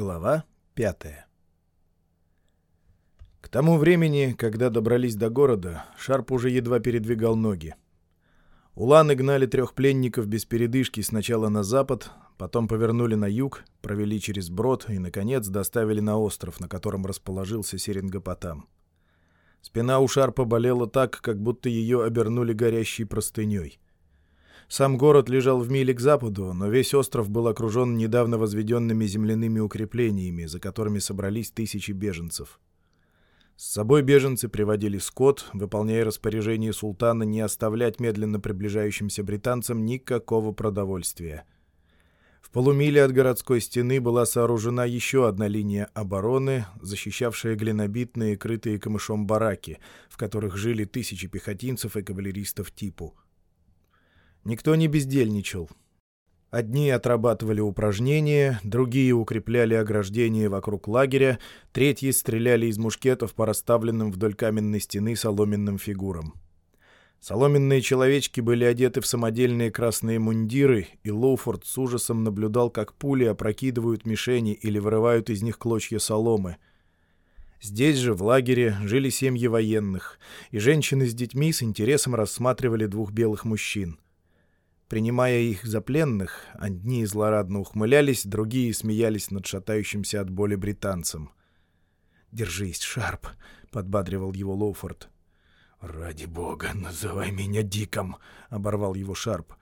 Глава пятая К тому времени, когда добрались до города, Шарп уже едва передвигал ноги. Уланы гнали трех пленников без передышки сначала на запад, потом повернули на юг, провели через брод и, наконец, доставили на остров, на котором расположился Серингопотам. Спина у Шарпа болела так, как будто ее обернули горящей простыней — сам город лежал в миле к западу, но весь остров был окружен недавно возведенными земляными укреплениями, за которыми собрались тысячи беженцев. С собой беженцы приводили скот, выполняя распоряжение султана не оставлять медленно приближающимся британцам никакого продовольствия. В полумиле от городской стены была сооружена еще одна линия обороны, защищавшая глинобитные, крытые камышом бараки, в которых жили тысячи пехотинцев и кавалеристов типу — Никто не бездельничал. Одни отрабатывали упражнения, другие укрепляли ограждение вокруг лагеря, третьи стреляли из мушкетов по расставленным вдоль каменной стены соломенным фигурам. Соломенные человечки были одеты в самодельные красные мундиры, и Лоуфорд с ужасом наблюдал, как пули опрокидывают мишени или вырывают из них клочья соломы. Здесь же, в лагере, жили семьи военных, и женщины с детьми с интересом рассматривали двух белых мужчин — Принимая их за пленных, одни злорадно ухмылялись, другие смеялись над шатающимся от боли британцем. «Держись, Шарп», — подбадривал его Лоуфорд. «Ради бога, называй меня Диком», — оборвал его Шарп.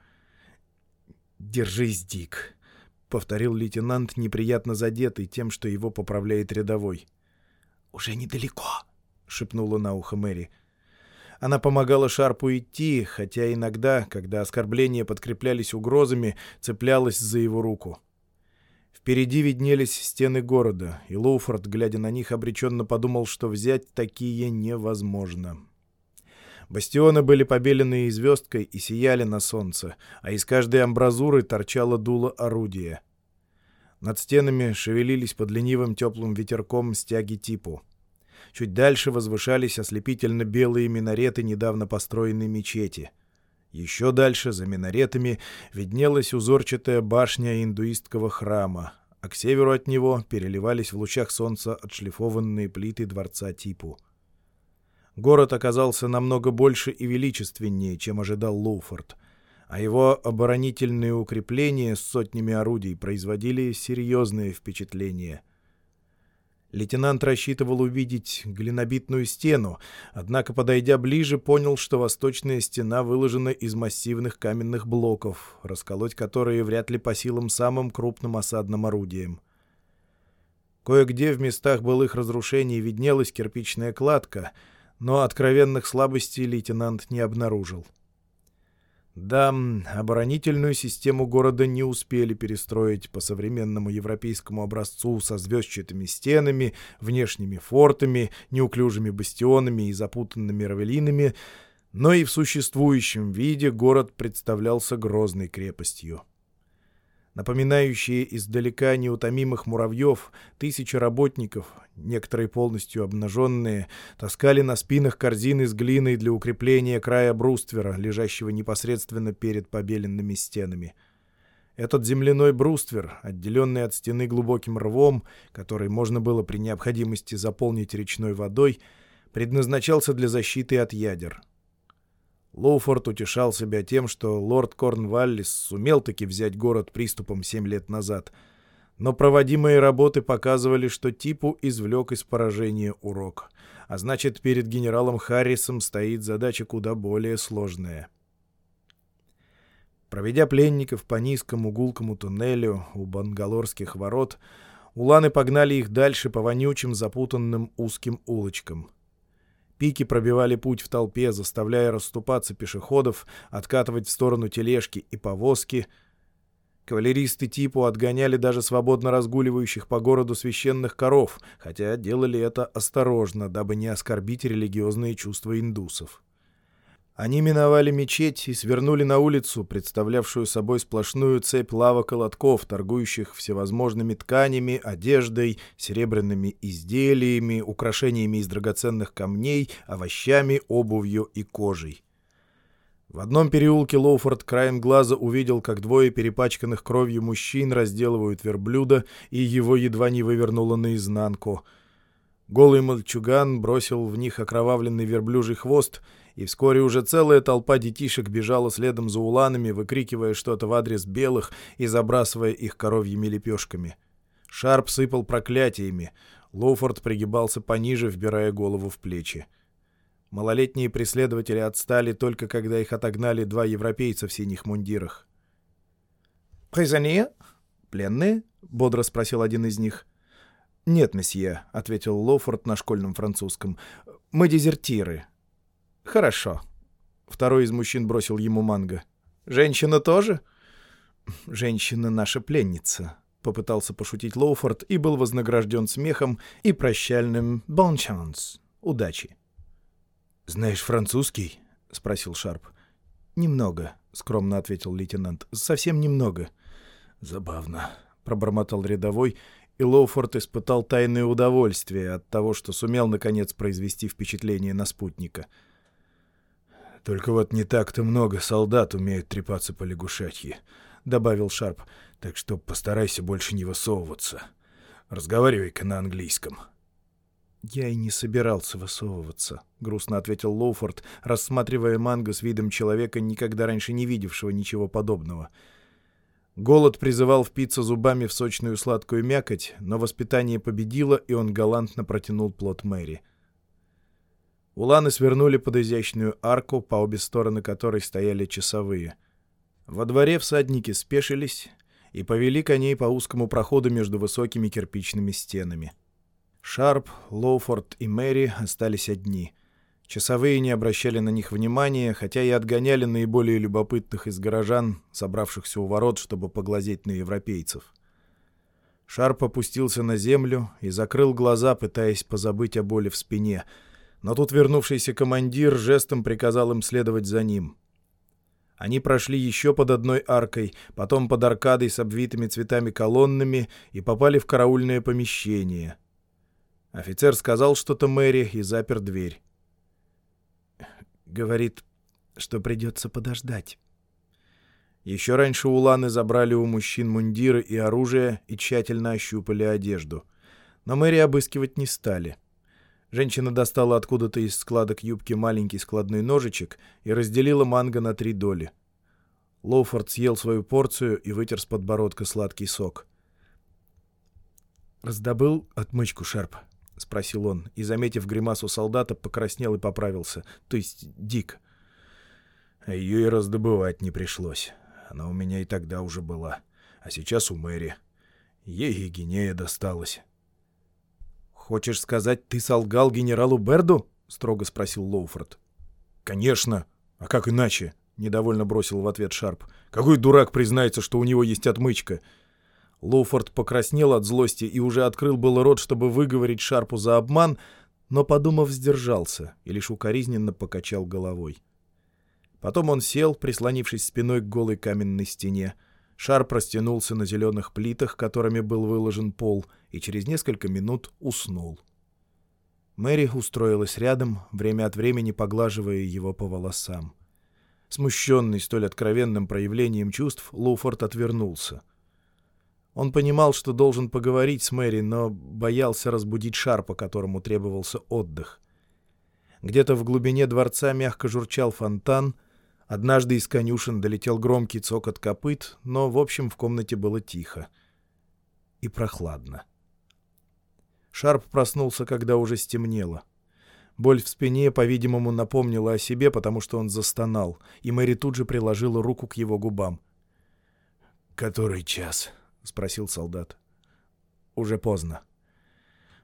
«Держись, Дик», — повторил лейтенант, неприятно задетый тем, что его поправляет рядовой. «Уже недалеко», — шепнула на ухо Мэри. Она помогала Шарпу идти, хотя иногда, когда оскорбления подкреплялись угрозами, цеплялась за его руку. Впереди виднелись стены города, и Лоуфорд, глядя на них, обреченно подумал, что взять такие невозможно. Бастионы были побелены звездкой и сияли на солнце, а из каждой амбразуры торчало дуло орудия. Над стенами шевелились под ленивым теплым ветерком стяги типу. Чуть дальше возвышались ослепительно белые минареты недавно построенной мечети. Еще дальше, за минаретами, виднелась узорчатая башня индуистского храма, а к северу от него переливались в лучах солнца отшлифованные плиты дворца Типу. Город оказался намного больше и величественнее, чем ожидал Лоуфорд, а его оборонительные укрепления с сотнями орудий производили серьезное впечатление — Лейтенант рассчитывал увидеть глинобитную стену, однако, подойдя ближе, понял, что восточная стена выложена из массивных каменных блоков, расколоть которые вряд ли по силам самым крупным осадным орудием. Кое-где в местах былых разрушений виднелась кирпичная кладка, но откровенных слабостей лейтенант не обнаружил. — да, оборонительную систему города не успели перестроить по современному европейскому образцу со звездчатыми стенами, внешними фортами, неуклюжими бастионами и запутанными равелинами, но и в существующем виде город представлялся грозной крепостью. Напоминающие издалека неутомимых муравьев, тысячи работников, некоторые полностью обнаженные, таскали на спинах корзины с глиной для укрепления края бруствера, лежащего непосредственно перед побеленными стенами. Этот земляной бруствер, отделенный от стены глубоким рвом, который можно было при необходимости заполнить речной водой, предназначался для защиты от ядер — Лоуфорд утешал себя тем, что лорд Корнваллис сумел таки взять город приступом семь лет назад, но проводимые работы показывали, что Типу извлек из поражения урок, а значит, перед генералом Харрисом стоит задача куда более сложная. Проведя пленников по низкому гулкому туннелю у бангалорских ворот, уланы погнали их дальше по вонючим запутанным узким улочкам — Пики пробивали путь в толпе, заставляя расступаться пешеходов, откатывать в сторону тележки и повозки. Кавалеристы типу отгоняли даже свободно разгуливающих по городу священных коров, хотя делали это осторожно, дабы не оскорбить религиозные чувства индусов. Они миновали мечеть и свернули на улицу, представлявшую собой сплошную цепь лавок-колотков, торгующих всевозможными тканями, одеждой, серебряными изделиями, украшениями из драгоценных камней, овощами, обувью и кожей. В одном переулке Лоуфорд краем глаза увидел, как двое перепачканных кровью мужчин разделывают верблюда, и его едва не вывернуло наизнанку. Голый мальчуган бросил в них окровавленный верблюжий хвост, и вскоре уже целая толпа детишек бежала следом за уланами, выкрикивая что-то в адрес белых и забрасывая их коровьими лепешками. Шарп сыпал проклятиями. Лоуфорд пригибался пониже, вбирая голову в плечи. Малолетние преследователи отстали только когда их отогнали два европейца в синих мундирах. «Призонье? Пленные?» — бодро спросил один из них. «Нет, месье», — ответил Лоуфорд на школьном французском. «Мы дезертиры». «Хорошо». Второй из мужчин бросил ему манго. «Женщина тоже?» «Женщина наша пленница», — попытался пошутить Лоуфорд и был вознагражден смехом и прощальным «bon chance» — удачи. «Знаешь французский?» — спросил Шарп. «Немного», — скромно ответил лейтенант. «Совсем немного». «Забавно», — пробормотал рядовой, и Лоуфорд испытал тайное удовольствие от того, что сумел, наконец, произвести впечатление на спутника. «Только вот не так-то много солдат умеют трепаться по лягушачьи», — добавил Шарп, «так что постарайся больше не высовываться. Разговаривай-ка на английском». «Я и не собирался высовываться», — грустно ответил Лоуфорд, рассматривая манго с видом человека, никогда раньше не видевшего ничего подобного. Голод призывал впиться зубами в сочную сладкую мякоть, но воспитание победило, и он галантно протянул плод Мэри. Уланы свернули под изящную арку, по обе стороны которой стояли часовые. Во дворе всадники спешились и повели коней по узкому проходу между высокими кирпичными стенами. — Шарп, Лоуфорд и Мэри остались одни. Часовые не обращали на них внимания, хотя и отгоняли наиболее любопытных из горожан, собравшихся у ворот, чтобы поглазеть на европейцев. Шарп опустился на землю и закрыл глаза, пытаясь позабыть о боли в спине, но тут вернувшийся командир жестом приказал им следовать за ним. Они прошли еще под одной аркой, потом под аркадой с обвитыми цветами колоннами и попали в караульное помещение — Офицер сказал что-то Мэри и запер дверь. Говорит, что придется подождать. Еще раньше уланы забрали у мужчин мундиры и оружие и тщательно ощупали одежду. Но Мэри обыскивать не стали. Женщина достала откуда-то из складок юбки маленький складной ножичек и разделила манго на три доли. Лоуфорд съел свою порцию и вытер с подбородка сладкий сок. «Раздобыл отмычку, Шарп?» — спросил он, и, заметив гримасу солдата, покраснел и поправился. То есть Дик. Ее и раздобывать не пришлось. Она у меня и тогда уже была. А сейчас у Мэри. Ей и Гинея досталась. «Хочешь сказать, ты солгал генералу Берду?» — строго спросил Лоуфорд. «Конечно. А как иначе?» — недовольно бросил в ответ Шарп. «Какой дурак признается, что у него есть отмычка?» Лоуфорд покраснел от злости и уже открыл был рот, чтобы выговорить Шарпу за обман, но, подумав, сдержался и лишь укоризненно покачал головой. Потом он сел, прислонившись спиной к голой каменной стене. Шарп растянулся на зеленых плитах, которыми был выложен пол, и через несколько минут уснул. Мэри устроилась рядом, время от времени поглаживая его по волосам. Смущенный столь откровенным проявлением чувств, Лоуфорд отвернулся — он понимал, что должен поговорить с Мэри, но боялся разбудить Шарпа, которому требовался отдых. Где-то в глубине дворца мягко журчал фонтан. Однажды из конюшен долетел громкий цокот копыт, но, в общем, в комнате было тихо. И прохладно. Шарп проснулся, когда уже стемнело. Боль в спине, по-видимому, напомнила о себе, потому что он застонал, и Мэри тут же приложила руку к его губам. «Который час?» — спросил солдат. «Уже поздно».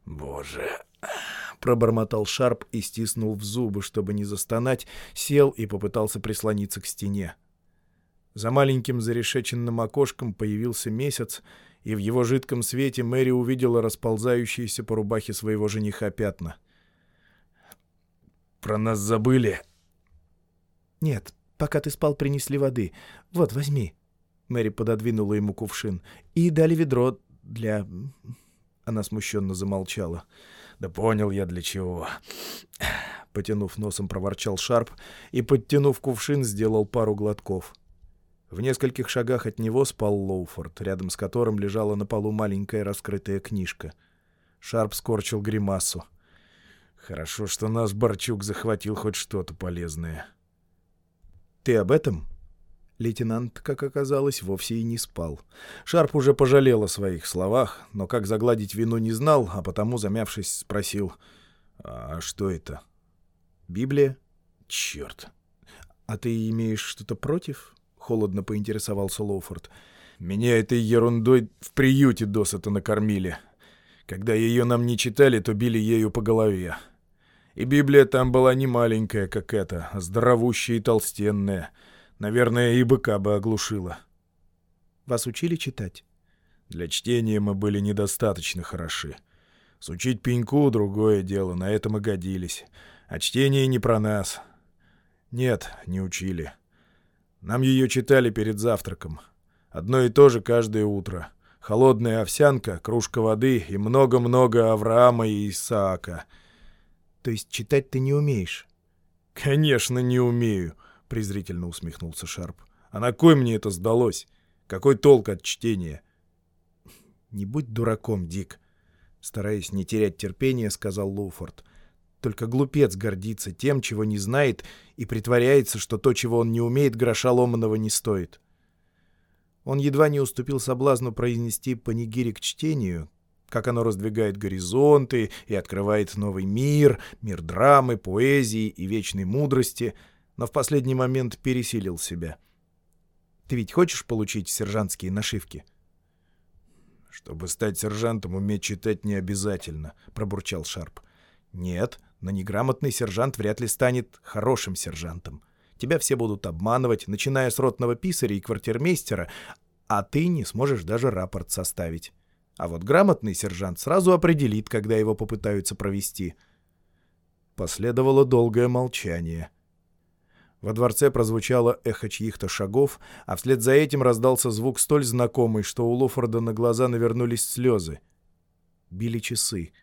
«Боже!» — пробормотал Шарп и стиснул в зубы, чтобы не застонать, сел и попытался прислониться к стене. За маленьким зарешеченным окошком появился месяц, и в его жидком свете Мэри увидела расползающиеся по рубахе своего жениха пятна. «Про нас забыли?» «Нет, пока ты спал, принесли воды. Вот, возьми». Мэри пододвинула ему кувшин. «И дали ведро для...» Она смущенно замолчала. «Да понял я для чего. потянув носом, проворчал Шарп и, подтянув кувшин, сделал пару глотков. В нескольких шагах от него спал Лоуфорд, рядом с которым лежала на полу маленькая раскрытая книжка. Шарп скорчил гримасу. «Хорошо, что нас Борчук захватил хоть что-то полезное». «Ты об этом?» Лейтенант, как оказалось, вовсе и не спал. Шарп уже пожалел о своих словах, но как загладить вину не знал, а потому, замявшись, спросил, «А что это?» «Библия?» «Черт! А ты имеешь что-то против?» — холодно поинтересовался Лоуфорд. «Меня этой ерундой в приюте досыта накормили. Когда ее нам не читали, то били ею по голове. И Библия там была не маленькая, как эта, здоровущая и толстенная. Наверное, и быка бы оглушила». «Вас учили читать?» «Для чтения мы были недостаточно хороши. Сучить пеньку — другое дело, на это мы годились. А чтение не про нас. Нет, не учили. Нам ее читали перед завтраком. Одно и то же каждое утро. Холодная овсянка, кружка воды и много-много Авраама и Исаака. То есть читать ты не умеешь? Конечно, не умею, презрительно усмехнулся Шарп. А на кой мне это сдалось? Какой толк от чтения? Не будь дураком, Дик. Стараясь не терять терпения, сказал Луфорд. Только глупец гордится тем, чего не знает, и притворяется, что то, чего он не умеет, гроша ломаного не стоит. Он едва не уступил соблазну произнести панигири к чтению, как оно раздвигает горизонты и открывает новый мир, мир драмы, поэзии и вечной мудрости, но в последний момент пересилил себя. «Ты ведь хочешь получить сержантские нашивки?» «Чтобы стать сержантом, уметь читать не обязательно», — пробурчал Шарп. «Нет, но неграмотный сержант вряд ли станет хорошим сержантом. Тебя все будут обманывать, начиная с ротного писаря и квартирмейстера, а ты не сможешь даже рапорт составить. А вот грамотный сержант сразу определит, когда его попытаются провести. Последовало долгое молчание. Во дворце прозвучало эхо чьих-то шагов, а вслед за этим раздался звук столь знакомый, что у Лофорда на глаза навернулись слезы. Били часы.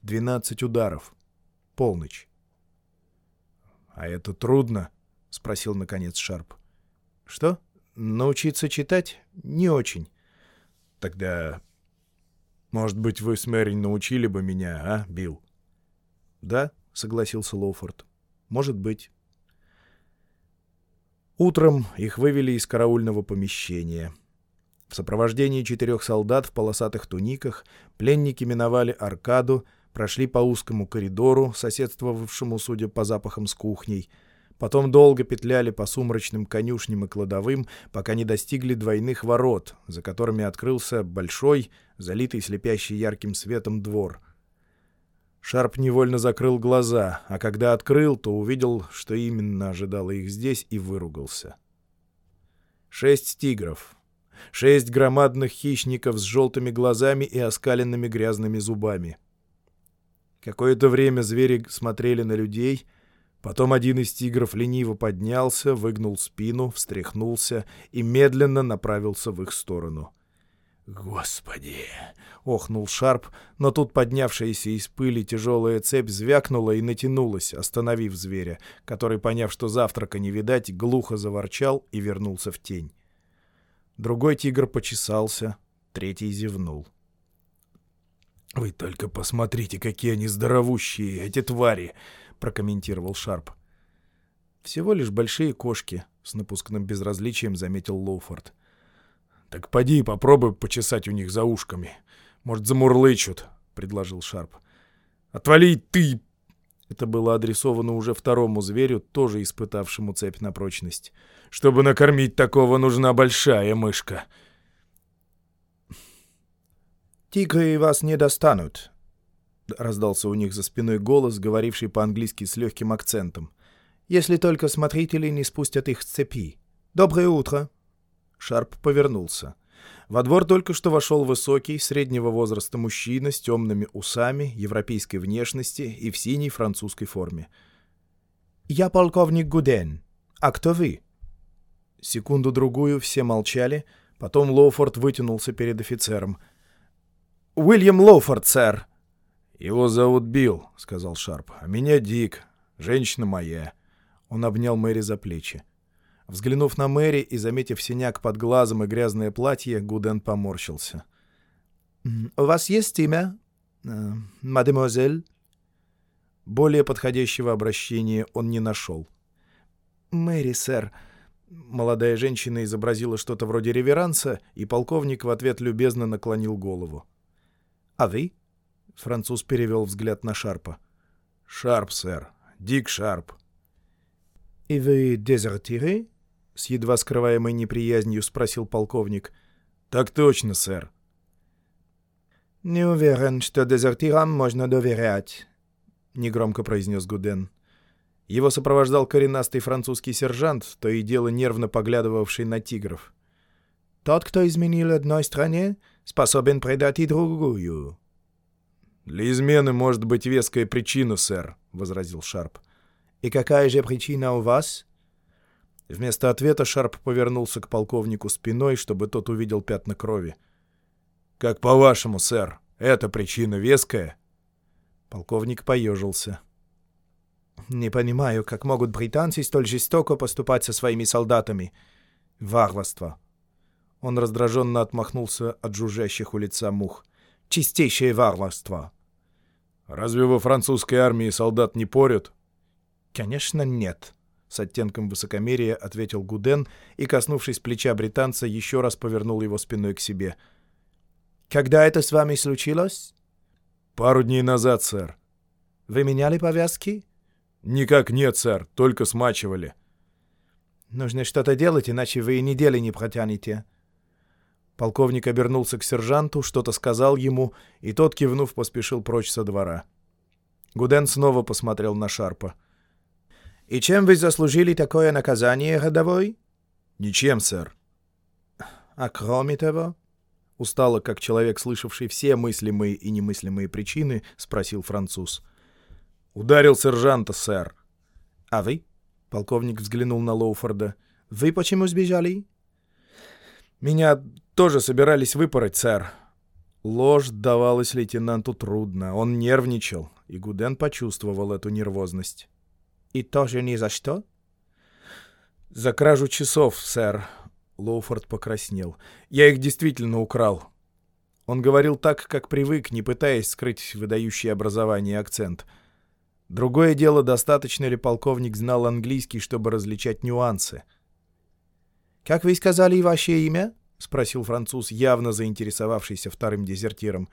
Двенадцать ударов. Полночь. «А это трудно?» — спросил, наконец, Шарп. «Что? Научиться читать? Не очень». «Тогда, может быть, вы с Мэри научили бы меня, а, Билл?» «Да», — согласился Лоуфорд. «Может быть». Утром их вывели из караульного помещения. В сопровождении четырех солдат в полосатых туниках пленники миновали аркаду, прошли по узкому коридору, соседствовавшему, судя по запахам, с кухней, потом долго петляли по сумрачным конюшням и кладовым, пока не достигли двойных ворот, за которыми открылся большой, залитый слепящий ярким светом двор. Шарп невольно закрыл глаза, а когда открыл, то увидел, что именно ожидало их здесь, и выругался. Шесть тигров. Шесть громадных хищников с желтыми глазами и оскаленными грязными зубами — Какое-то время звери смотрели на людей, потом один из тигров лениво поднялся, выгнул спину, встряхнулся и медленно направился в их сторону. «Господи!» — охнул Шарп, но тут поднявшаяся из пыли тяжелая цепь звякнула и натянулась, остановив зверя, который, поняв, что завтрака не видать, глухо заворчал и вернулся в тень. Другой тигр почесался, третий зевнул. «Вы только посмотрите, какие они здоровущие, эти твари!» — прокомментировал Шарп. «Всего лишь большие кошки», — с напускным безразличием заметил Лоуфорд. «Так поди попробуй почесать у них за ушками. Может, замурлычут», — предложил Шарп. «Отвали ты!» Это было адресовано уже второму зверю, тоже испытавшему цепь на прочность. «Чтобы накормить такого, нужна большая мышка». «Тигры вас не достанут», — раздался у них за спиной голос, говоривший по-английски с легким акцентом. «Если только смотрители не спустят их с цепи. Доброе утро!» Шарп повернулся. Во двор только что вошел высокий, среднего возраста мужчина с темными усами, европейской внешности и в синей французской форме. «Я полковник Гуден. А кто вы?» Секунду-другую все молчали, потом Лоуфорд вытянулся перед офицером — «Уильям Лоуфорд, сэр». «Его зовут Билл», — сказал Шарп. «А меня Дик. Женщина моя». Он обнял Мэри за плечи. Взглянув на Мэри и заметив синяк под глазом и грязное платье, Гуден поморщился. «У вас есть имя, э, мадемуазель?» Более подходящего обращения он не нашел. «Мэри, сэр». Молодая женщина изобразила что-то вроде реверанса, и полковник в ответ любезно наклонил голову. «А вы?» — француз перевел взгляд на Шарпа. «Шарп, сэр. Дик Шарп». «И вы дезертиры?» — с едва скрываемой неприязнью спросил полковник. «Так точно, сэр». «Не уверен, что дезертирам можно доверять», — негромко произнес Гуден. Его сопровождал коренастый французский сержант, то и дело нервно поглядывавший на тигров. «Тот, кто изменил одной стране, способен предать и другую». «Для измены может быть веская причина, сэр», — возразил Шарп. «И какая же причина у вас?» Вместо ответа Шарп повернулся к полковнику спиной, чтобы тот увидел пятна крови. «Как по-вашему, сэр, эта причина веская?» Полковник поежился. «Не понимаю, как могут британцы столь жестоко поступать со своими солдатами. Варварство!» Он раздраженно отмахнулся от жужжащих у лица мух. «Чистейшее варварство!» «Разве во французской армии солдат не порют?» «Конечно, нет», — с оттенком высокомерия ответил Гуден и, коснувшись плеча британца, еще раз повернул его спиной к себе. «Когда это с вами случилось?» «Пару дней назад, сэр». «Вы меняли повязки?» «Никак нет, сэр, только смачивали». «Нужно что-то делать, иначе вы и недели не протянете». Полковник обернулся к сержанту, что-то сказал ему, и тот, кивнув, поспешил прочь со двора. Гуден снова посмотрел на Шарпа. «И чем вы заслужили такое наказание, родовой?» «Ничем, сэр». «А кроме того?» Устало, как человек, слышавший все мыслимые и немыслимые причины, спросил француз. «Ударил сержанта, сэр». «А вы?» — полковник взглянул на Лоуфорда. «Вы почему сбежали?» «Меня тоже собирались выпороть, сэр». Ложь давалась лейтенанту трудно. Он нервничал, и Гуден почувствовал эту нервозность. «И тоже ни за что?» «За кражу часов, сэр», Лоуфорд покраснел. «Я их действительно украл». Он говорил так, как привык, не пытаясь скрыть выдающий образование акцент. Другое дело, достаточно ли полковник знал английский, чтобы различать нюансы. «Как вы сказали ваше имя?» — спросил француз, явно заинтересовавшийся вторым дезертиром.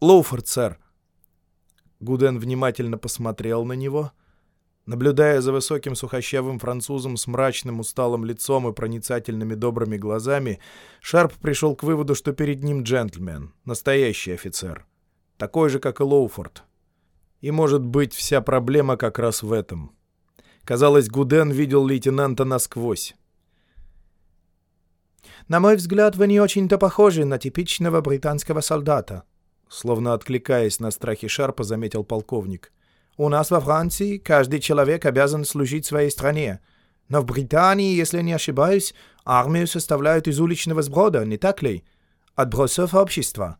«Лоуфорд, сэр». Гуден внимательно посмотрел на него — Наблюдая за высоким сухощавым французом с мрачным усталым лицом и проницательными добрыми глазами, Шарп пришел к выводу, что перед ним джентльмен, настоящий офицер. Такой же, как и Лоуфорд. И, может быть, вся проблема как раз в этом. Казалось, Гуден видел лейтенанта насквозь. «На мой взгляд, вы не очень-то похожи на типичного британского солдата», словно откликаясь на страхи Шарпа, заметил полковник. У нас во Франции каждый человек обязан служить своей стране. Но в Британии, если не ошибаюсь, армию составляют из уличного сброда, не так ли? Отбросов общества».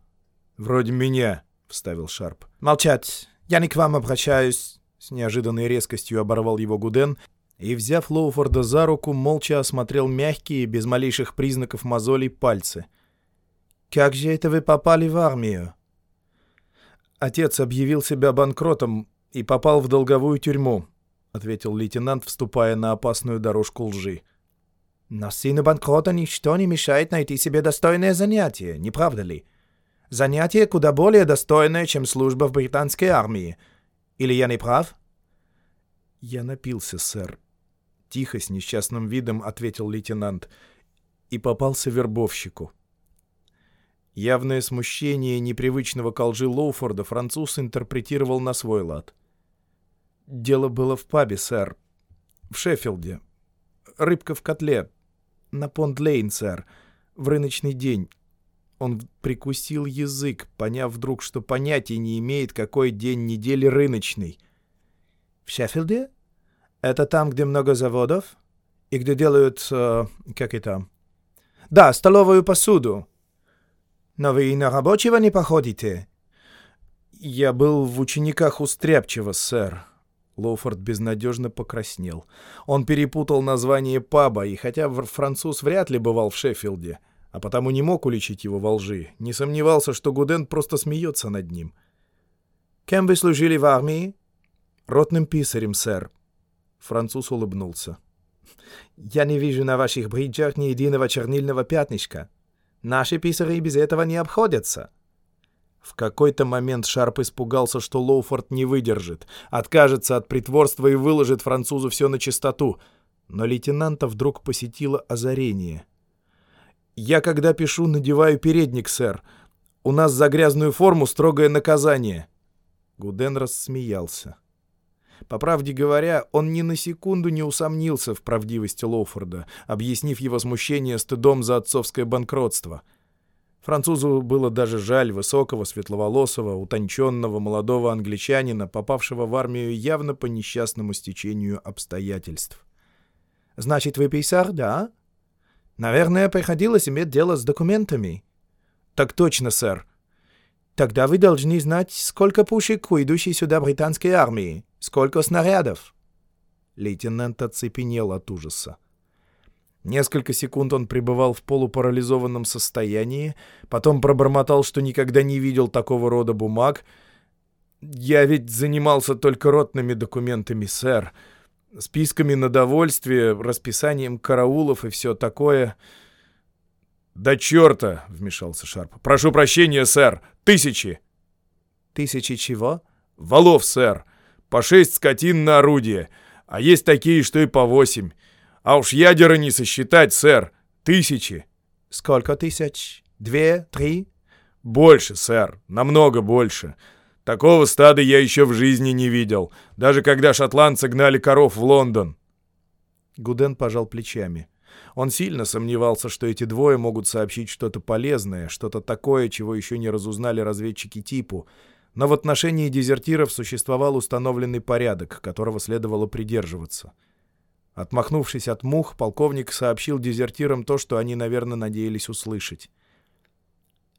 «Вроде меня», — вставил Шарп. «Молчать. Я не к вам обращаюсь», — с неожиданной резкостью оборвал его Гуден и, взяв Лоуфорда за руку, молча осмотрел мягкие, без малейших признаков мозолей, пальцы. «Как же это вы попали в армию?» Отец объявил себя банкротом, и попал в долговую тюрьму», — ответил лейтенант, вступая на опасную дорожку лжи. «Но сыну банкрота ничто не мешает найти себе достойное занятие, не правда ли? Занятие куда более достойное, чем служба в британской армии. Или я не прав?» «Я напился, сэр», — тихо, с несчастным видом ответил лейтенант, и попался вербовщику. Явное смущение непривычного к лжи Лоуфорда француз интерпретировал на свой лад. «Дело было в пабе, сэр. В Шеффилде. Рыбка в котле. На Понд-Лейн, сэр. В рыночный день. Он прикусил язык, поняв вдруг, что понятия не имеет, какой день недели рыночный. «В Шеффилде? Это там, где много заводов? И где делают... Э, как это? Да, столовую посуду. Но вы и на рабочего не походите?» «Я был в учениках у сэр». Лоуфорд безнадежно покраснел. Он перепутал название паба, и хотя француз вряд ли бывал в Шеффилде, а потому не мог уличить его во лжи, не сомневался, что Гуден просто смеется над ним. «Кем вы служили в армии?» «Ротным писарем, сэр». Француз улыбнулся. «Я не вижу на ваших бриджах ни единого чернильного пятнышка. Наши писари без этого не обходятся». В какой-то момент Шарп испугался, что Лоуфорд не выдержит, откажется от притворства и выложит французу все на чистоту. Но лейтенанта вдруг посетило озарение. «Я, когда пишу, надеваю передник, сэр. У нас за грязную форму строгое наказание». Гуден рассмеялся. По правде говоря, он ни на секунду не усомнился в правдивости Лоуфорда, объяснив его смущение стыдом за отцовское банкротство — Французу было даже жаль высокого, светловолосого, утонченного молодого англичанина, попавшего в армию явно по несчастному стечению обстоятельств. «Значит, вы писар, да? Наверное, приходилось иметь дело с документами». «Так точно, сэр». «Тогда вы должны знать, сколько пушек у идущей сюда британской армии, сколько снарядов». Лейтенант оцепенел от ужаса. Несколько секунд он пребывал в полупарализованном состоянии, потом пробормотал, что никогда не видел такого рода бумаг. «Я ведь занимался только ротными документами, сэр. Списками на довольствие, расписанием караулов и все такое». «Да черта!» — вмешался Шарп. «Прошу прощения, сэр. Тысячи!» «Тысячи чего?» «Валов, сэр. По шесть скотин на орудие. А есть такие, что и по восемь. А уж ядера не сосчитать, сэр. Тысячи. Сколько тысяч? Две? Три? Больше, сэр. Намного больше. Такого стада я еще в жизни не видел. Даже когда шотландцы гнали коров в Лондон. Гуден пожал плечами. Он сильно сомневался, что эти двое могут сообщить что-то полезное, что-то такое, чего еще не разузнали разведчики типу. Но в отношении дезертиров существовал установленный порядок, которого следовало придерживаться — Отмахнувшись от мух, полковник сообщил дезертирам то, что они, наверное, надеялись услышать.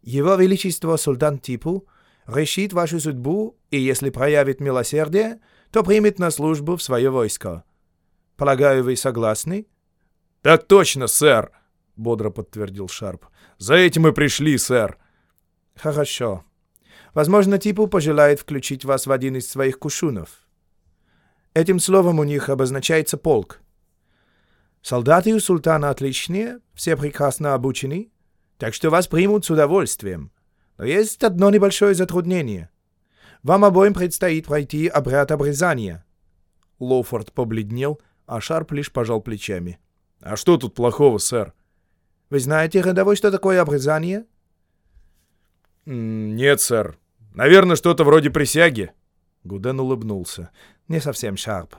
«Его Величество Султан Типу решит вашу судьбу, и если проявит милосердие, то примет на службу в свое войско. Полагаю, вы согласны?» «Так точно, сэр!» — бодро подтвердил Шарп. «За этим мы пришли, сэр!» «Хорошо. Возможно, Типу пожелает включить вас в один из своих кушунов. Этим словом у них обозначается полк. Солдаты у султана отличные, все прекрасно обучены, так что вас примут с удовольствием. Но есть одно небольшое затруднение. Вам обоим предстоит пройти обряд обрезания». Лоуфорд побледнел, а Шарп лишь пожал плечами. «А что тут плохого, сэр?» «Вы знаете, рядовой, что такое обрезание?» «Нет, сэр. Наверное, что-то вроде присяги». Гуден улыбнулся. «Не совсем Шарп.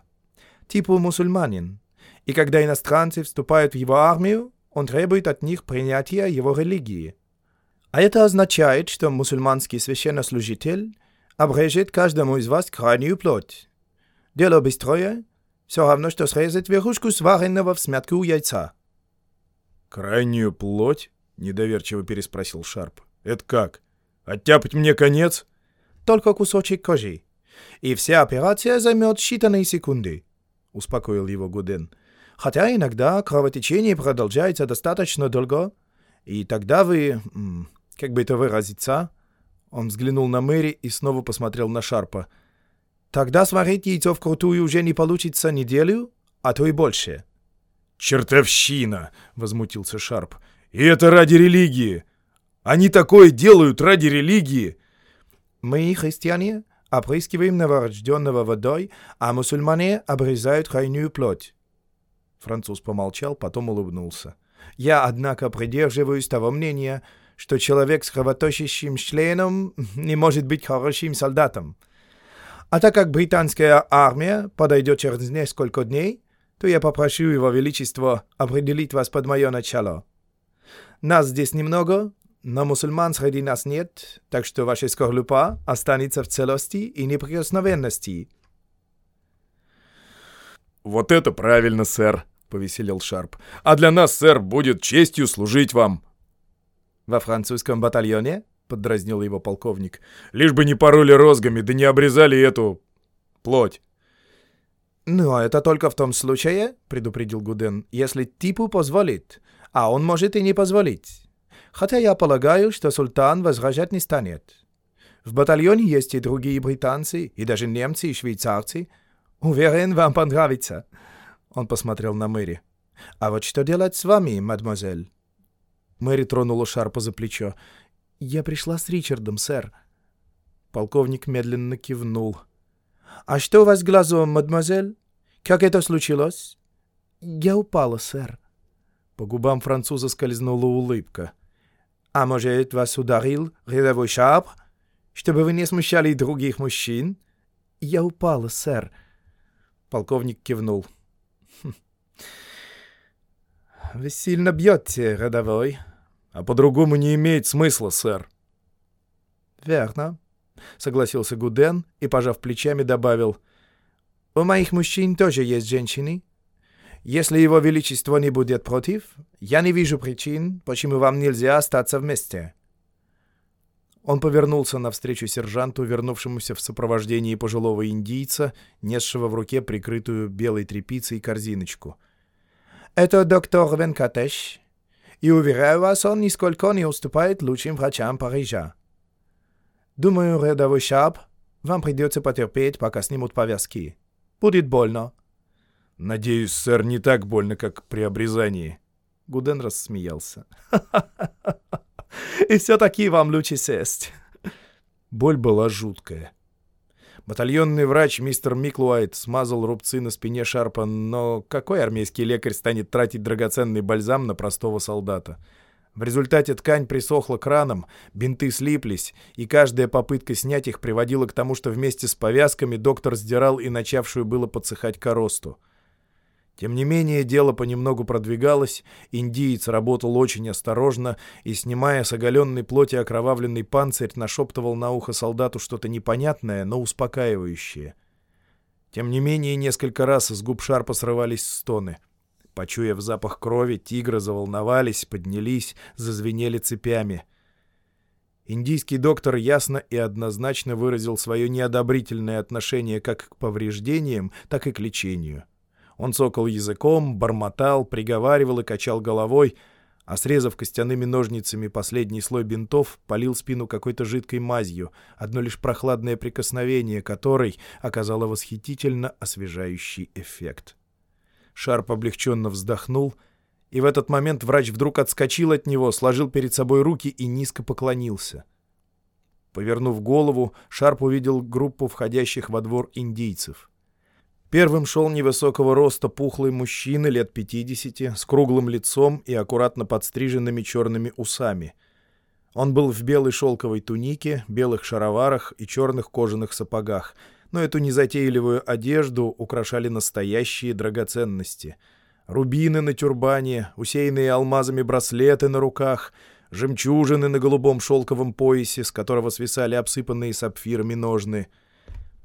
Типу мусульманин и когда иностранцы вступают в его армию, он требует от них принятия его религии. А это означает, что мусульманский священнослужитель обрежет каждому из вас крайнюю плоть. Дело быстрое, все равно, что срезать верхушку сваренного в смятку у яйца. «Крайнюю плоть?» — недоверчиво переспросил Шарп. «Это как? Оттяпать мне конец?» «Только кусочек кожи. И вся операция займет считанные секунды», — успокоил его Гуден хотя иногда кровотечение продолжается достаточно долго, и тогда вы, как бы это выразиться, он взглянул на Мэри и снова посмотрел на Шарпа. Тогда сварить яйцо вкрутую уже не получится неделю, а то и больше. «Чертовщина!» — возмутился Шарп. «И это ради религии! Они такое делают ради религии!» «Мы, христиане, опрыскиваем новорожденного водой, а мусульмане обрезают крайнюю плоть. Француз помолчал, потом улыбнулся. «Я, однако, придерживаюсь того мнения, что человек с кровоточащим членом не может быть хорошим солдатом. А так как британская армия подойдет через несколько дней, то я попрошу его величество определить вас под мое начало. Нас здесь немного, но мусульман среди нас нет, так что ваша скорлупа останется в целости и неприкосновенности. «Вот это правильно, сэр!» — повеселел Шарп. «А для нас, сэр, будет честью служить вам!» «Во французском батальоне?» — поддразнил его полковник. «Лишь бы не пороли розгами, да не обрезали эту... плоть!» «Но это только в том случае, — предупредил Гуден, — если типу позволит, а он может и не позволить. Хотя я полагаю, что султан возражать не станет. В батальоне есть и другие британцы, и даже немцы и швейцарцы. Уверен, вам понравится». Он посмотрел на Мэри. «А вот что делать с вами, мадемуазель?» Мэри тронула Шарпа за плечо. «Я пришла с Ричардом, сэр». Полковник медленно кивнул. «А что у вас с глазом, мадемуазель? Как это случилось?» «Я упала, сэр». По губам француза скользнула улыбка. «А может, вас ударил рядовой шабр, чтобы вы не смущали других мужчин?» «Я упала, сэр». Полковник кивнул. «Хм. «Вы сильно бьете, рядовой». «А по-другому не имеет смысла, сэр». «Верно», — согласился Гуден и, пожав плечами, добавил. «У моих мужчин тоже есть женщины. Если его величество не будет против, я не вижу причин, почему вам нельзя остаться вместе». Он повернулся навстречу сержанту, вернувшемуся в сопровождении пожилого индийца, несшего в руке прикрытую белой тряпицей корзиночку. «Это доктор Венкатеш, и, уверяю вас, он нисколько не уступает лучшим врачам Парижа. Думаю, рядовой шап, вам придется потерпеть, пока снимут повязки. Будет больно». «Надеюсь, сэр, не так больно, как при обрезании». Гуден рассмеялся. «И все-таки вам лучше сесть». Боль была жуткая. Батальонный врач мистер Миклуайт смазал рубцы на спине Шарпа, но какой армейский лекарь станет тратить драгоценный бальзам на простого солдата? В результате ткань присохла к ранам, бинты слиплись, и каждая попытка снять их приводила к тому, что вместе с повязками доктор сдирал и начавшую было подсыхать коросту. Тем не менее, дело понемногу продвигалось, индиец работал очень осторожно и, снимая с оголенной плоти окровавленный панцирь, нашептывал на ухо солдату что-то непонятное, но успокаивающее. Тем не менее, несколько раз с губ Шарпа срывались стоны — Почуяв запах крови, тигры заволновались, поднялись, зазвенели цепями. Индийский доктор ясно и однозначно выразил свое неодобрительное отношение как к повреждениям, так и к лечению. Он цокал языком, бормотал, приговаривал и качал головой, а срезав костяными ножницами последний слой бинтов, полил спину какой-то жидкой мазью, одно лишь прохладное прикосновение которой оказало восхитительно освежающий эффект. Шарп облегченно вздохнул, и в этот момент врач вдруг отскочил от него, сложил перед собой руки и низко поклонился. Повернув голову, Шарп увидел группу входящих во двор индийцев. Первым шел невысокого роста пухлый мужчина лет 50 с круглым лицом и аккуратно подстриженными черными усами. Он был в белой шелковой тунике, белых шароварах и черных кожаных сапогах — но эту незатейливую одежду украшали настоящие драгоценности. Рубины на тюрбане, усеянные алмазами браслеты на руках, жемчужины на голубом шелковом поясе, с которого свисали обсыпанные сапфирами ножны.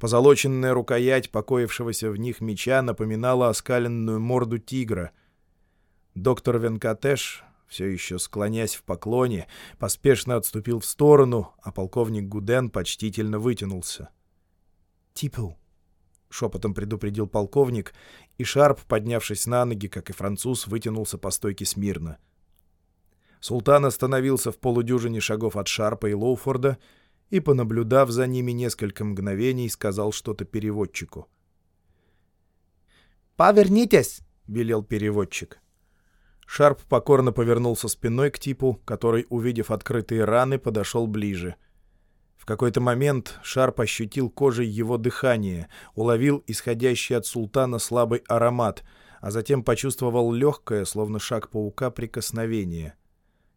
Позолоченная рукоять покоившегося в них меча напоминала оскаленную морду тигра. Доктор Венкатеш, все еще склонясь в поклоне, поспешно отступил в сторону, а полковник Гуден почтительно вытянулся. — Типл!» — шепотом предупредил полковник, и Шарп, поднявшись на ноги, как и француз, вытянулся по стойке смирно. Султан остановился в полудюжине шагов от Шарпа и Лоуфорда и, понаблюдав за ними несколько мгновений, сказал что-то переводчику. «Повернитесь!» — велел переводчик. Шарп покорно повернулся спиной к типу, который, увидев открытые раны, подошел ближе — в какой-то момент Шарп ощутил кожей его дыхание, уловил исходящий от султана слабый аромат, а затем почувствовал легкое, словно шаг паука, прикосновение.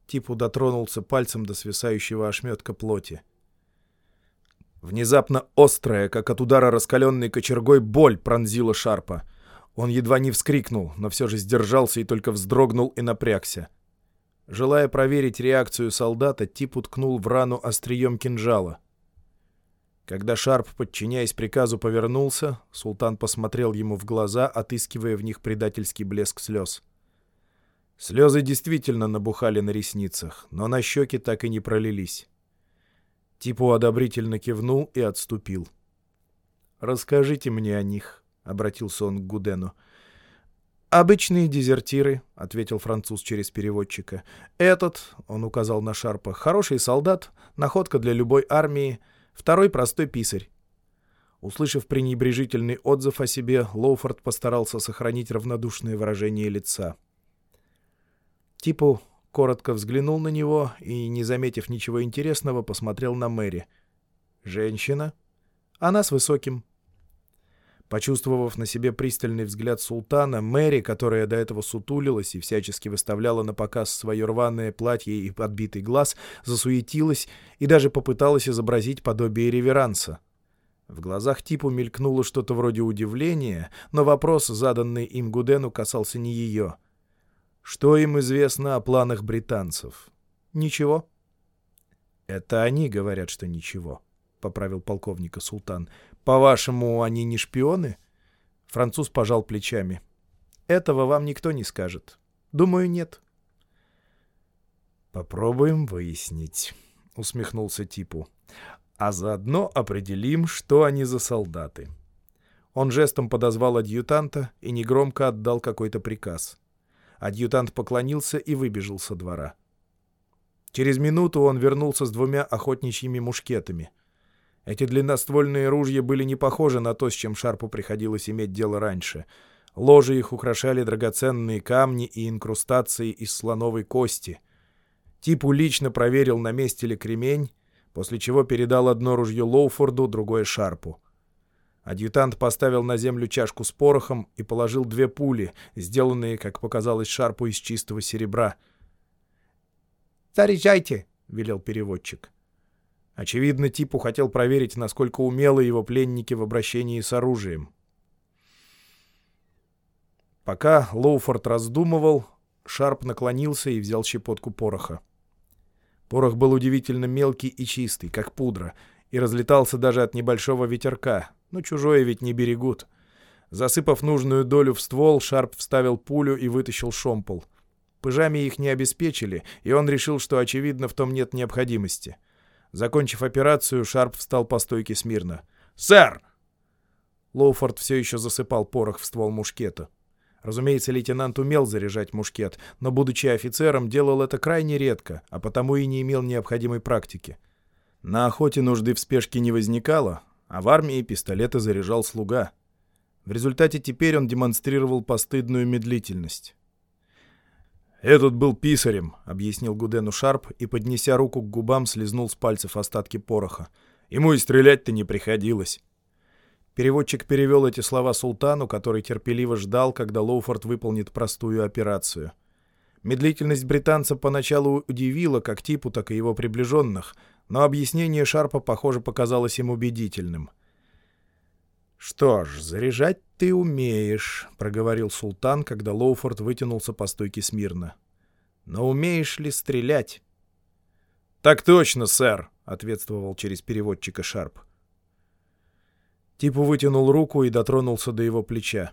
Типу дотронулся пальцем до свисающего ошметка плоти. Внезапно острая, как от удара раскаленной кочергой, боль пронзила Шарпа. Он едва не вскрикнул, но все же сдержался и только вздрогнул и напрягся. Желая проверить реакцию солдата, Тип уткнул в рану острием кинжала. Когда Шарп, подчиняясь приказу, повернулся, султан посмотрел ему в глаза, отыскивая в них предательский блеск слез. Слезы действительно набухали на ресницах, но на щеки так и не пролились. Типу одобрительно кивнул и отступил. «Расскажите мне о них», — обратился он к Гудену. «Обычные дезертиры», — ответил француз через переводчика. «Этот», — он указал на Шарпа, — «хороший солдат, находка для любой армии, второй простой писарь». Услышав пренебрежительный отзыв о себе, Лоуфорд постарался сохранить равнодушное выражение лица. Типу коротко взглянул на него и, не заметив ничего интересного, посмотрел на Мэри. «Женщина?» «Она с высоким». Почувствовав на себе пристальный взгляд султана, Мэри, которая до этого сутулилась и всячески выставляла на показ свое рваное платье и подбитый глаз, засуетилась и даже попыталась изобразить подобие реверанса. В глазах типу мелькнуло что-то вроде удивления, но вопрос, заданный им Гудену, касался не ее. Что им известно о планах британцев? Ничего. Это они говорят, что ничего, — поправил полковника Султан. По-вашему, они не шпионы? Француз пожал плечами. Этого вам никто не скажет. Думаю, нет. Попробуем выяснить, — усмехнулся Типу а заодно определим, что они за солдаты. Он жестом подозвал адъютанта и негромко отдал какой-то приказ. Адъютант поклонился и выбежал со двора. Через минуту он вернулся с двумя охотничьими мушкетами. Эти длинноствольные ружья были не похожи на то, с чем Шарпу приходилось иметь дело раньше. Ложи их украшали драгоценные камни и инкрустации из слоновой кости. Типу лично проверил, на месте ли кремень, после чего передал одно ружье Лоуфорду, другое Шарпу. Адъютант поставил на землю чашку с порохом и положил две пули, сделанные, как показалось Шарпу, из чистого серебра. «Заряжайте!» — велел переводчик. Очевидно, Типу хотел проверить, насколько умелы его пленники в обращении с оружием. Пока Лоуфорд раздумывал, Шарп наклонился и взял щепотку пороха. Порох был удивительно мелкий и чистый, как пудра, и разлетался даже от небольшого ветерка, но чужое ведь не берегут. Засыпав нужную долю в ствол, Шарп вставил пулю и вытащил шомпол. Пыжами их не обеспечили, и он решил, что, очевидно, в том нет необходимости. Закончив операцию, Шарп встал по стойке смирно. «Сэр!» Лоуфорд все еще засыпал порох в ствол мушкета. Разумеется, лейтенант умел заряжать мушкет, но, будучи офицером, делал это крайне редко, а потому и не имел необходимой практики. На охоте нужды в спешке не возникало, а в армии пистолеты заряжал слуга. В результате теперь он демонстрировал постыдную медлительность. «Этот был писарем», — объяснил Гудену Шарп и, поднеся руку к губам, слезнул с пальцев остатки пороха. «Ему и стрелять-то не приходилось». Переводчик перевел эти слова султану, который терпеливо ждал, когда Лоуфорд выполнит простую операцию. Медлительность британца поначалу удивила как типу, так и его приближенных, но объяснение Шарпа, похоже, показалось им убедительным. «Что ж, заряжать ты умеешь», — проговорил султан, когда Лоуфорд вытянулся по стойке смирно. «Но умеешь ли стрелять?» «Так точно, сэр», — ответствовал через переводчика Шарп. Типу вытянул руку и дотронулся до его плеча.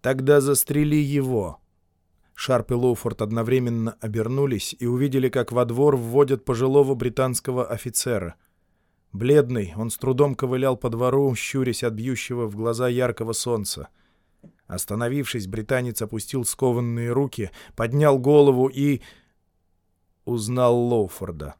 «Тогда застрели его!» Шарп и Лоуфорд одновременно обернулись и увидели, как во двор вводят пожилого британского офицера. Бледный, он с трудом ковылял по двору, щурясь от бьющего в глаза яркого солнца. Остановившись, британец опустил скованные руки, поднял голову и... узнал Лоуфорда.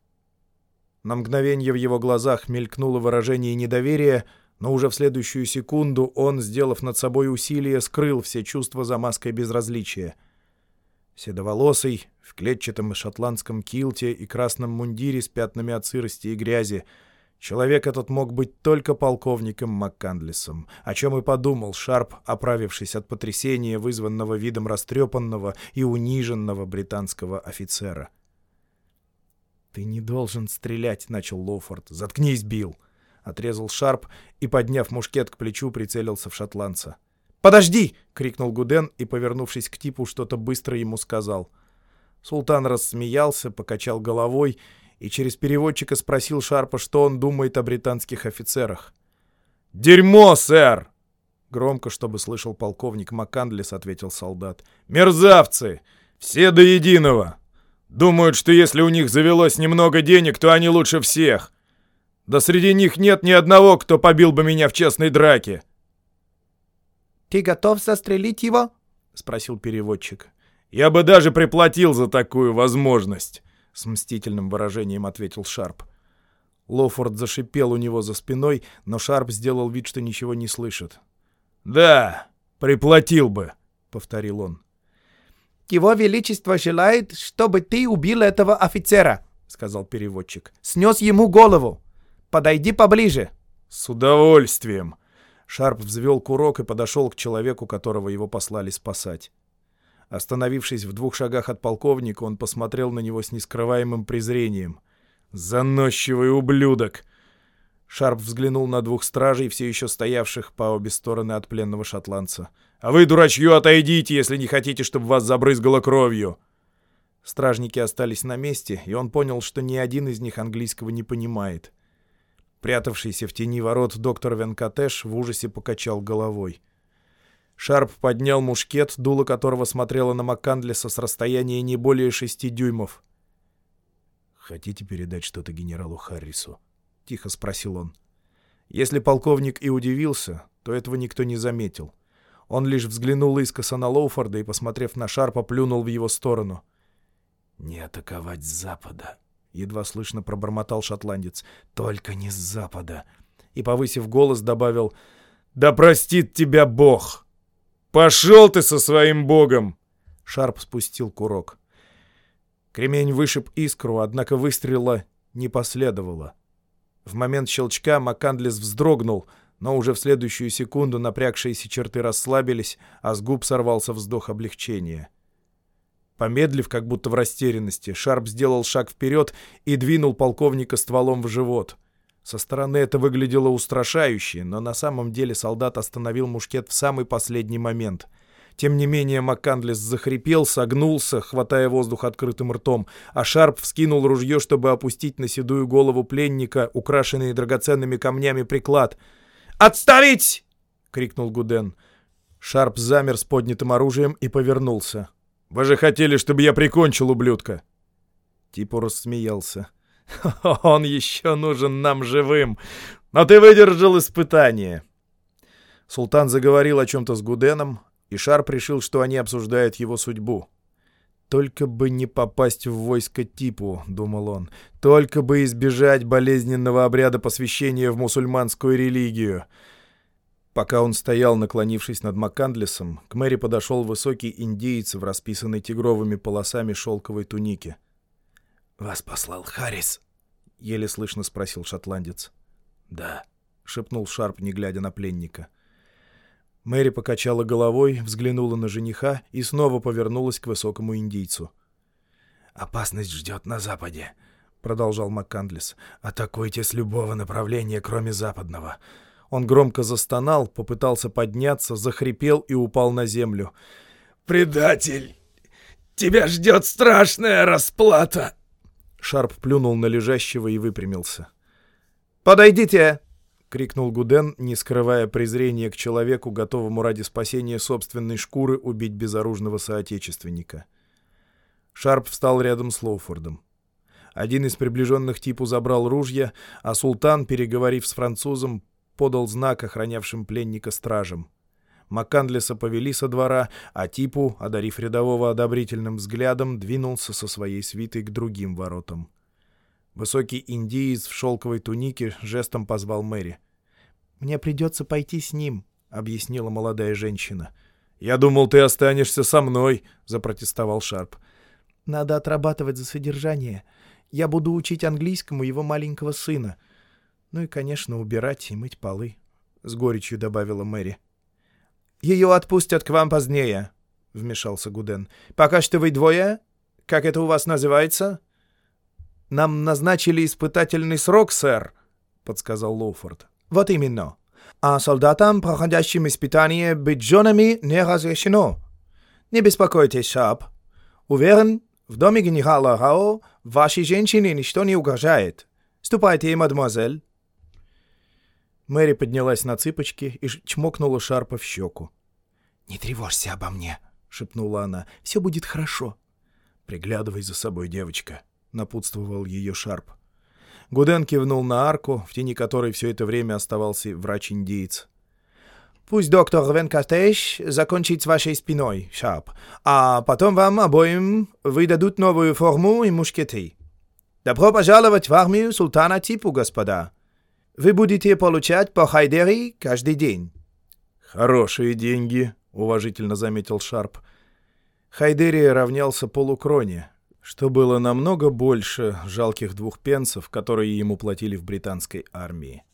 На мгновение в его глазах мелькнуло выражение недоверия — но уже в следующую секунду он, сделав над собой усилие, скрыл все чувства за маской безразличия. Седоволосый, в клетчатом шотландском килте и красном мундире с пятнами от сырости и грязи, человек этот мог быть только полковником МакКандлисом, о чем и подумал Шарп, оправившись от потрясения, вызванного видом растрепанного и униженного британского офицера. «Ты не должен стрелять», — начал Лоуфорд. «Заткнись, Билл!» — отрезал Шарп и, подняв мушкет к плечу, прицелился в шотландца. «Подожди!» — крикнул Гуден и, повернувшись к типу, что-то быстро ему сказал. Султан рассмеялся, покачал головой и через переводчика спросил Шарпа, что он думает о британских офицерах. «Дерьмо, сэр!» Громко, чтобы слышал полковник Маккандлис, ответил солдат. «Мерзавцы! Все до единого! Думают, что если у них завелось немного денег, то они лучше всех. Да среди них нет ни одного, кто побил бы меня в честной драке!» Ты готов застрелить его?» — спросил переводчик. «Я бы даже приплатил за такую возможность», — с мстительным выражением ответил Шарп. Лофорд зашипел у него за спиной, но Шарп сделал вид, что ничего не слышит. «Да, приплатил бы», — повторил он. «Его Величество желает, чтобы ты убил этого офицера», — сказал переводчик. «Снес ему голову. Подойди поближе». «С удовольствием». Шарп взвел курок и подошел к человеку, которого его послали спасать. Остановившись в двух шагах от полковника, он посмотрел на него с нескрываемым презрением. «Заносчивый ублюдок!» Шарп взглянул на двух стражей, все еще стоявших по обе стороны от пленного шотландца. «А вы, дурачью, отойдите, если не хотите, чтобы вас забрызгало кровью!» Стражники остались на месте, и он понял, что ни один из них английского не понимает. Прятавшийся в тени ворот доктор Венкатеш в ужасе покачал головой. Шарп поднял мушкет, дуло которого смотрело на Маккандлеса с расстояния не более шести дюймов. «Хотите передать что-то генералу Харрису?» — тихо спросил он. Если полковник и удивился, то этого никто не заметил. Он лишь взглянул искоса на Лоуфорда и, посмотрев на Шарпа, плюнул в его сторону. «Не атаковать с запада», — едва слышно пробормотал шотландец. «Только не с запада». И, повысив голос, добавил «Да простит тебя Бог! Пошел ты со своим Богом!» Шарп спустил курок. Кремень вышиб искру, однако выстрела не последовало. В момент щелчка Маккандлес вздрогнул, но уже в следующую секунду напрягшиеся черты расслабились, а с губ сорвался вздох облегчения. Помедлив, как будто в растерянности, Шарп сделал шаг вперед и двинул полковника стволом в живот. Со стороны это выглядело устрашающе, но на самом деле солдат остановил мушкет в самый последний момент — тем не менее Маккандлес захрипел, согнулся, хватая воздух открытым ртом, а Шарп вскинул ружье, чтобы опустить на седую голову пленника, украшенный драгоценными камнями приклад. «Отставить!» — крикнул Гуден. Шарп замер с поднятым оружием и повернулся. «Вы же хотели, чтобы я прикончил ублюдка!» Типу рассмеялся. «Он еще нужен нам живым, но ты выдержал испытание!» Султан заговорил о чем-то с Гуденом, и Шарп решил, что они обсуждают его судьбу. «Только бы не попасть в войско Типу», — думал он, — «только бы избежать болезненного обряда посвящения в мусульманскую религию». Пока он стоял, наклонившись над Маккандлесом, к Мэри подошел высокий индиец в расписанной тигровыми полосами шелковой тунике. «Вас послал Харрис?» — еле слышно спросил шотландец. «Да», — шепнул Шарп, не глядя на пленника. — Мэри покачала головой, взглянула на жениха и снова повернулась к высокому индийцу. «Опасность ждет на западе», — продолжал МакКандлес. «Атакуйте с любого направления, кроме западного». Он громко застонал, попытался подняться, захрипел и упал на землю. «Предатель! Тебя ждет страшная расплата!» Шарп плюнул на лежащего и выпрямился. «Подойдите!» — крикнул Гуден, не скрывая презрения к человеку, готовому ради спасения собственной шкуры убить безоружного соотечественника. Шарп встал рядом с Лоуфордом. Один из приближенных типу забрал ружья, а султан, переговорив с французом, подал знак охранявшим пленника стражам. Маккандлеса повели со двора, а типу, одарив рядового одобрительным взглядом, двинулся со своей свитой к другим воротам. Высокий индиец в шелковой тунике жестом позвал Мэри. «Мне придется пойти с ним», — объяснила молодая женщина. «Я думал, ты останешься со мной», — запротестовал Шарп. «Надо отрабатывать за содержание. Я буду учить английскому его маленького сына. Ну и, конечно, убирать и мыть полы», — с горечью добавила Мэри. «Ее отпустят к вам позднее», — вмешался Гуден. «Пока что вы двое? Как это у вас называется?» «Нам назначили испытательный срок, сэр», — подсказал Лоуфорд. «Вот именно. А солдатам, проходящим испытание, быть женами не разрешено. Не беспокойтесь, Шап. Уверен, в доме генерала Рао вашей женщине ничто не угрожает. Ступайте, мадемуазель». Мэри поднялась на цыпочки и чмокнула Шарпа в щеку. «Не тревожься обо мне», — шепнула она. «Все будет хорошо». «Приглядывай за собой, девочка», — напутствовал ее Шарп. Гуден кивнул на арку, в тени которой все это время оставался врач-индиец. Пусть доктор Венкатеш закончит с вашей спиной, Шарп, а потом вам обоим выдадут новую форму и мушкеты. Добро пожаловать в армию султана Типу, господа. Вы будете получать по хайдери каждый день». «Хорошие деньги», — уважительно заметил Шарп. Хайдери равнялся полукроне, что было намного больше жалких двух пенсов, которые ему платили в британской армии.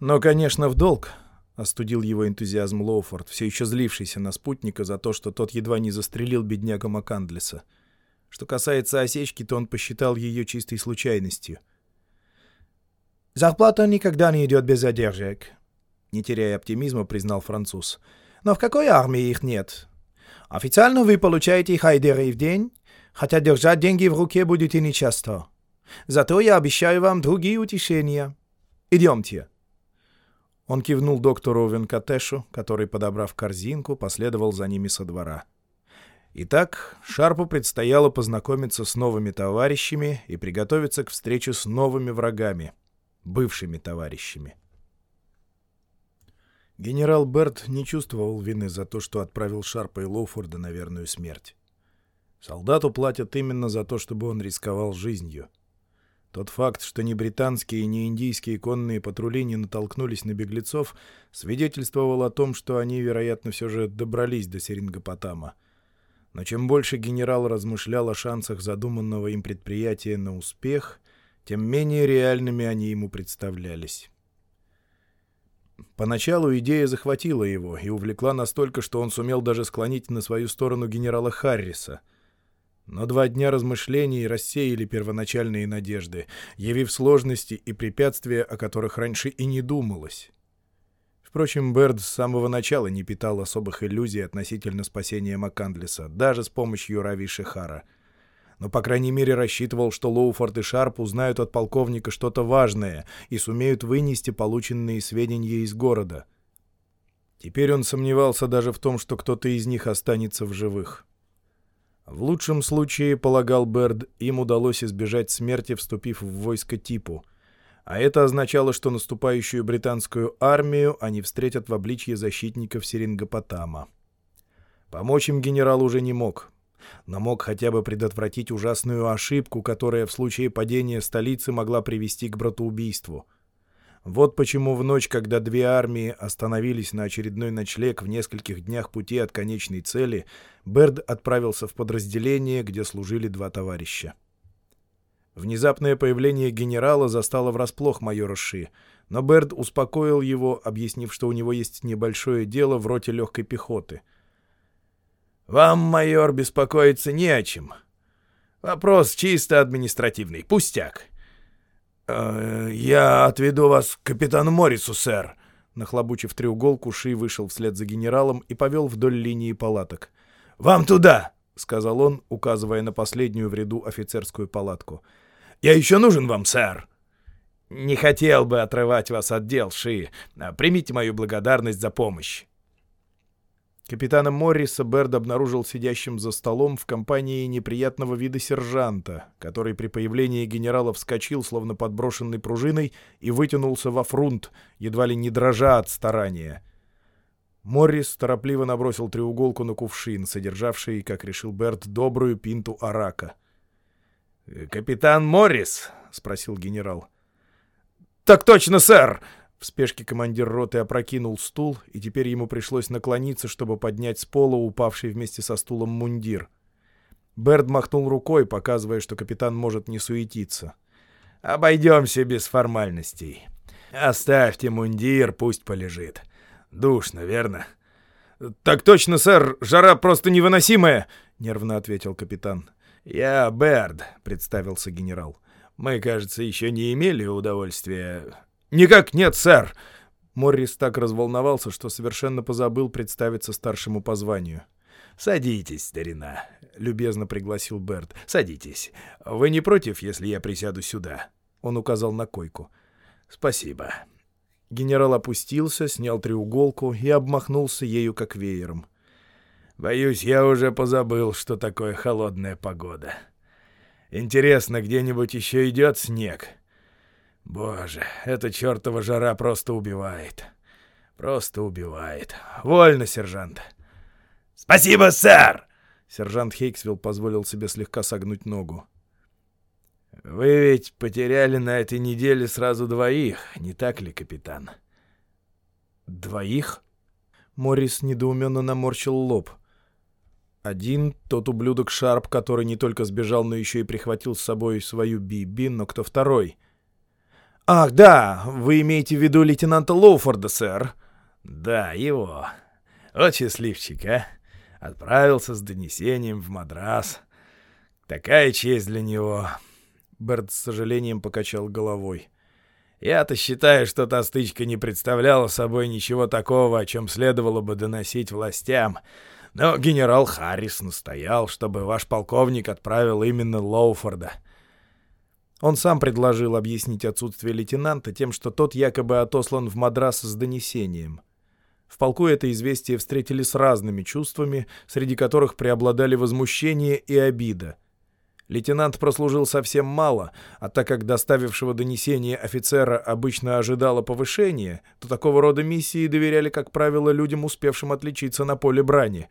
Но, конечно, в долг, — остудил его энтузиазм Лоуфорд, все еще злившийся на спутника за то, что тот едва не застрелил бедняга Макандлиса. Что касается осечки, то он посчитал ее чистой случайностью. «Зарплата никогда не идет без задержек», — не теряя оптимизма, признал француз. «Но в какой армии их нет? Официально вы получаете хайдеры в день, хотя держать деньги в руке будете нечасто. Зато я обещаю вам другие утешения. Идемте». Он кивнул доктору Венкатешу, который, подобрав корзинку, последовал за ними со двора. Итак, Шарпу предстояло познакомиться с новыми товарищами и приготовиться к встрече с новыми врагами, бывшими товарищами. Генерал Берт не чувствовал вины за то, что отправил Шарпа и Лоуфорда на верную смерть. Солдату платят именно за то, чтобы он рисковал жизнью. Тот факт, что ни британские, ни индийские конные патрули не натолкнулись на беглецов, свидетельствовал о том, что они, вероятно, все же добрались до Серингопотама. Но чем больше генерал размышлял о шансах задуманного им предприятия на успех, тем менее реальными они ему представлялись. Поначалу идея захватила его и увлекла настолько, что он сумел даже склонить на свою сторону генерала Харриса. Но два дня размышлений рассеяли первоначальные надежды, явив сложности и препятствия, о которых раньше и не думалось. Впрочем, Берд с самого начала не питал особых иллюзий относительно спасения Макандлиса, даже с помощью Рави Шихара. Но, по крайней мере, рассчитывал, что Лоуфорд и Шарп узнают от полковника что-то важное и сумеют вынести полученные сведения из города. Теперь он сомневался даже в том, что кто-то из них останется в живых. В лучшем случае, полагал Берд, им удалось избежать смерти, вступив в войско Типу. А это означало, что наступающую британскую армию они встретят в обличье защитников Серингопотама. Помочь им генерал уже не мог, но мог хотя бы предотвратить ужасную ошибку, которая в случае падения столицы могла привести к братоубийству — вот почему в ночь, когда две армии остановились на очередной ночлег в нескольких днях пути от конечной цели, Берд отправился в подразделение, где служили два товарища. Внезапное появление генерала застало врасплох майора Ши, но Берд успокоил его, объяснив, что у него есть небольшое дело в роте легкой пехоты. «Вам, майор, беспокоиться не о чем. Вопрос чисто административный, пустяк. «Э, «Я отведу вас к капитану Моррису, сэр». Нахлобучив треуголку, Ши вышел вслед за генералом и повел вдоль линии палаток. «Вам туда!» — сказал он, указывая на последнюю в ряду офицерскую палатку. «Я еще нужен вам, сэр!» «Не хотел бы отрывать вас от дел, Ши. Примите мою благодарность за помощь». Капитана Морриса Берд обнаружил сидящим за столом в компании неприятного вида сержанта, который при появлении генерала вскочил, словно подброшенный пружиной, и вытянулся во фрунт, едва ли не дрожа от старания. Моррис торопливо набросил треуголку на кувшин, содержавший, как решил Берд, добрую пинту арака. «Капитан Моррис?» — спросил генерал. «Так точно, сэр!» В спешке командир роты опрокинул стул, и теперь ему пришлось наклониться, чтобы поднять с пола упавший вместе со стулом мундир. Берд махнул рукой, показывая, что капитан может не суетиться. «Обойдемся без формальностей. Оставьте мундир, пусть полежит. Душно, верно?» «Так точно, сэр, жара просто невыносимая!» — нервно ответил капитан. «Я Берд», — представился генерал. «Мы, кажется, еще не имели удовольствия «Никак нет, сэр!» Моррис так разволновался, что совершенно позабыл представиться старшему по званию. «Садитесь, старина», — любезно пригласил Берт. «Садитесь. Вы не против, если я присяду сюда?» Он указал на койку. «Спасибо». Генерал опустился, снял треуголку и обмахнулся ею как веером. «Боюсь, я уже позабыл, что такое холодная погода. Интересно, где-нибудь еще идет снег?» Боже, эта чертова жара просто убивает. Просто убивает. Вольно, сержант. «Спасибо, сэр!» Сержант Хейксвилл позволил себе слегка согнуть ногу. «Вы ведь потеряли на этой неделе сразу двоих, не так ли, капитан?» «Двоих?» Моррис недоуменно наморщил лоб. Один — тот ублюдок Шарп, который не только сбежал, но еще и прихватил с собой свою Биби, но кто второй? «Ах, да, вы имеете в виду лейтенанта Лоуфорда, сэр?» «Да, его. Вот счастливчик, а? Отправился с донесением в Мадрас. Такая честь для него». Берт с сожалением покачал головой. Я-то считаю, что та стычка не представляла собой ничего такого, о чем следовало бы доносить властям. Но генерал Харрис настоял, чтобы ваш полковник отправил именно Лоуфорда. Он сам предложил объяснить отсутствие лейтенанта тем, что тот якобы отослан в Мадрас с донесением. В полку это известие встретили с разными чувствами, среди которых преобладали возмущение и обида — Лейтенант прослужил совсем мало, а так как доставившего донесение офицера обычно ожидало повышения, то такого рода миссии доверяли, как правило, людям, успевшим отличиться на поле брани.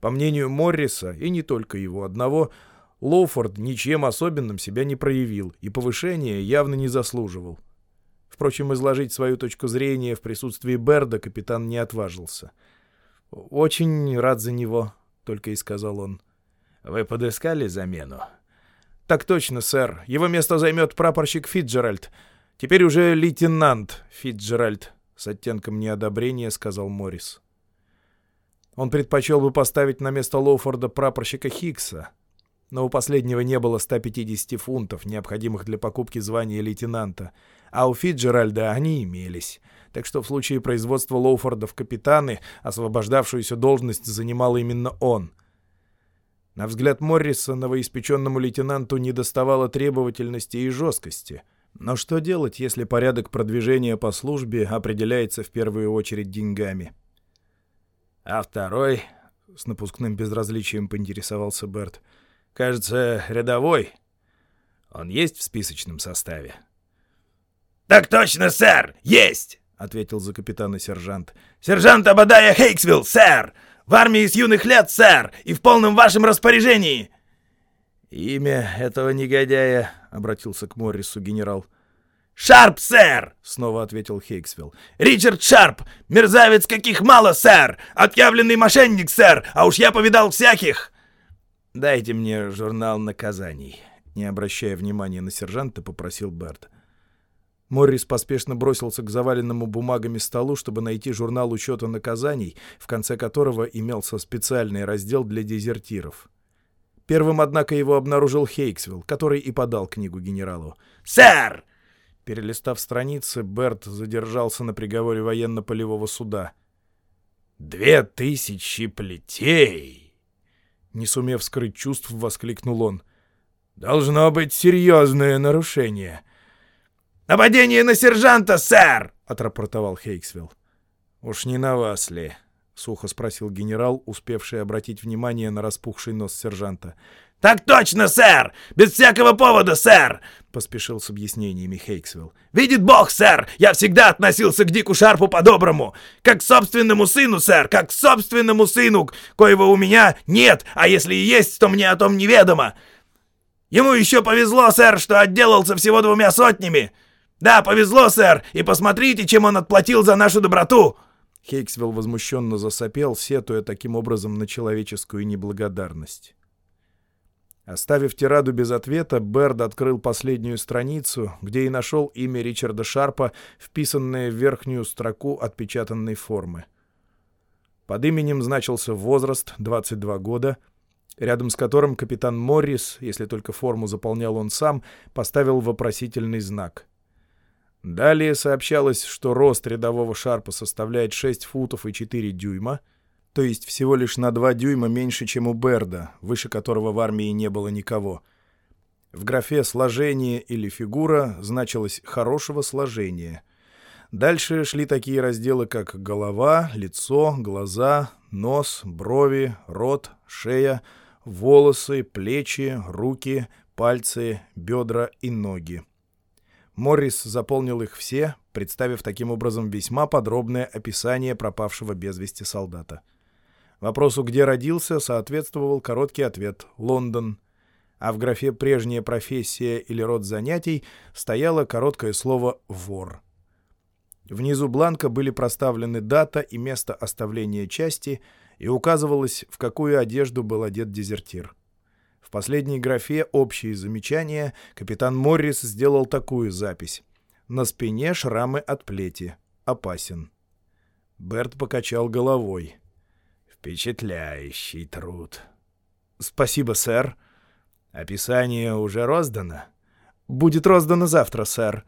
По мнению Морриса, и не только его одного, Лоуфорд ничем особенным себя не проявил и повышения явно не заслуживал. Впрочем, изложить свою точку зрения в присутствии Берда капитан не отважился. «Очень рад за него», — только и сказал он. Вы подыскали замену? Так точно, сэр. Его место займет прапорщик Фитджеральд. Теперь уже лейтенант Фитджеральд, с оттенком неодобрения сказал Моррис. Он предпочел бы поставить на место Лоуфорда прапорщика Хиггса, но у последнего не было 150 фунтов, необходимых для покупки звания лейтенанта, а у Фитджеральда они имелись. Так что в случае производства Лоуфорда в капитаны освобождавшуюся должность занимал именно он — на взгляд Морриса новоиспеченному лейтенанту недоставало требовательности и жесткости. Но что делать, если порядок продвижения по службе определяется в первую очередь деньгами? «А второй?» — с напускным безразличием поинтересовался Берт. «Кажется, рядовой. Он есть в списочном составе?» «Так точно, сэр! Есть!» — ответил за капитана сержант. «Сержант Абадая Хейксвилл, сэр! В армии с юных лет, сэр, и в полном вашем распоряжении!» «Имя этого негодяя», — обратился к Моррису генерал. «Шарп, сэр!» — снова ответил Хейксвилл. «Ричард Шарп! Мерзавец, каких мало, сэр! Отъявленный мошенник, сэр! А уж я повидал всяких!» «Дайте мне журнал наказаний», — не обращая внимания на сержанта, попросил Берт. Моррис поспешно бросился к заваленному бумагами столу, чтобы найти журнал учета наказаний, в конце которого имелся специальный раздел для дезертиров. Первым, однако, его обнаружил Хейксвилл, который и подал книгу генералу. «Сэр!» Перелистав страницы, Берт задержался на приговоре военно-полевого суда. «Две тысячи плетей!» Не сумев скрыть чувств, воскликнул он. «Должно быть серьезное нарушение. «Нападение на сержанта, сэр!» — отрапортовал Хейксвилл. «Уж не на вас ли?» — сухо спросил генерал, успевший обратить внимание на распухший нос сержанта. «Так точно, сэр! Без всякого повода, сэр!» — поспешил с объяснениями Хейксвилл. «Видит бог, сэр! Я всегда относился к Дику Шарпу по-доброму! Как к собственному сыну, сэр! Как к собственному сыну, коего у меня нет, а если и есть, то мне о том неведомо! Ему еще повезло, сэр, что отделался всего двумя сотнями!» «Да, повезло, сэр, и посмотрите, чем он отплатил за нашу доброту!» Хейксвилл возмущенно засопел, сетуя таким образом на человеческую неблагодарность. Оставив тираду без ответа, Берд открыл последнюю страницу, где и нашел имя Ричарда Шарпа, вписанное в верхнюю строку отпечатанной формы. Под именем значился возраст, 22 года, рядом с которым капитан Моррис, если только форму заполнял он сам, поставил вопросительный знак — Далее сообщалось, что рост рядового шарпа составляет 6 футов и 4 дюйма, то есть всего лишь на 2 дюйма меньше, чем у Берда, выше которого в армии не было никого. В графе «сложение» или «фигура» значилось «хорошего сложения». Дальше шли такие разделы, как голова, лицо, глаза, нос, брови, рот, шея, волосы, плечи, руки, пальцы, бедра и ноги. Моррис заполнил их все, представив таким образом весьма подробное описание пропавшего без вести солдата. Вопросу «Где родился?» соответствовал короткий ответ «Лондон», а в графе «Прежняя профессия» или «Род занятий» стояло короткое слово «Вор». Внизу бланка были проставлены дата и место оставления части, и указывалось, в какую одежду был одет дезертир. В последней графе «Общие замечания» капитан Моррис сделал такую запись. На спине шрамы от плети. Опасен. Берт покачал головой. «Впечатляющий труд». «Спасибо, сэр». «Описание уже роздано?» «Будет роздано завтра, сэр».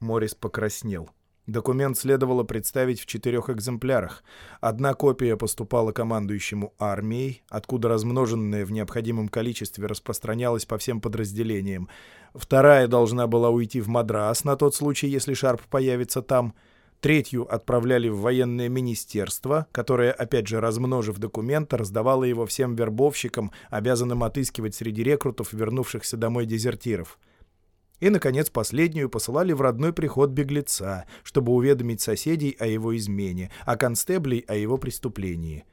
Моррис покраснел. Документ следовало представить в четырех экземплярах. Одна копия поступала командующему армией, откуда размноженная в необходимом количестве распространялась по всем подразделениям. Вторая должна была уйти в Мадрас на тот случай, если Шарп появится там. Третью отправляли в военное министерство, которое, опять же, размножив документ, раздавало его всем вербовщикам, обязанным отыскивать среди рекрутов вернувшихся домой дезертиров. И, наконец, последнюю посылали в родной приход беглеца, чтобы уведомить соседей о его измене, а констеблей о его преступлении.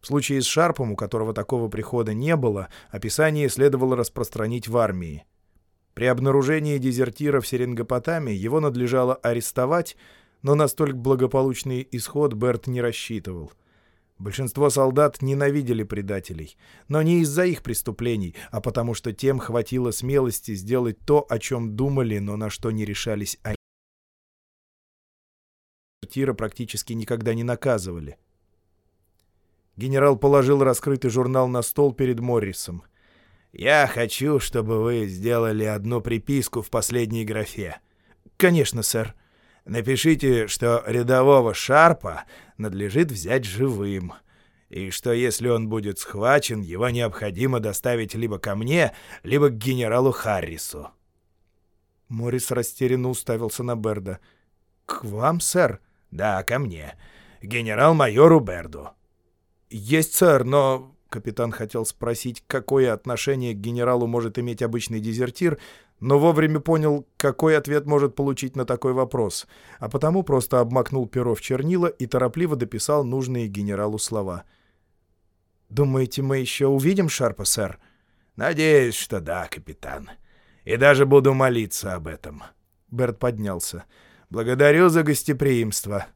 В случае с Шарпом, у которого такого прихода не было, описание следовало распространить в армии. При обнаружении дезертира в Серингопотаме его надлежало арестовать, но на столь благополучный исход Берт не рассчитывал — Большинство солдат ненавидели предателей, но не из-за их преступлений, а потому что тем хватило смелости сделать то, о чем думали, но на что не решались они. Тира практически никогда не наказывали. Генерал положил раскрытый журнал на стол перед Моррисом. «Я хочу, чтобы вы сделали одну приписку в последней графе». «Конечно, сэр». Напишите, что рядового Шарпа надлежит взять живым, и что если он будет схвачен, его необходимо доставить либо ко мне, либо к генералу Харрису». Моррис растерянно уставился на Берда. «К вам, сэр?» «Да, ко мне. Генерал-майору Берду». «Есть, сэр, но...» Капитан хотел спросить, какое отношение к генералу может иметь обычный дезертир, но вовремя понял, какой ответ может получить на такой вопрос, а потому просто обмакнул перо в чернила и торопливо дописал нужные генералу слова. «Думаете, мы еще увидим Шарпа, сэр?» «Надеюсь, что да, капитан. И даже буду молиться об этом». Берт поднялся. «Благодарю за гостеприимство».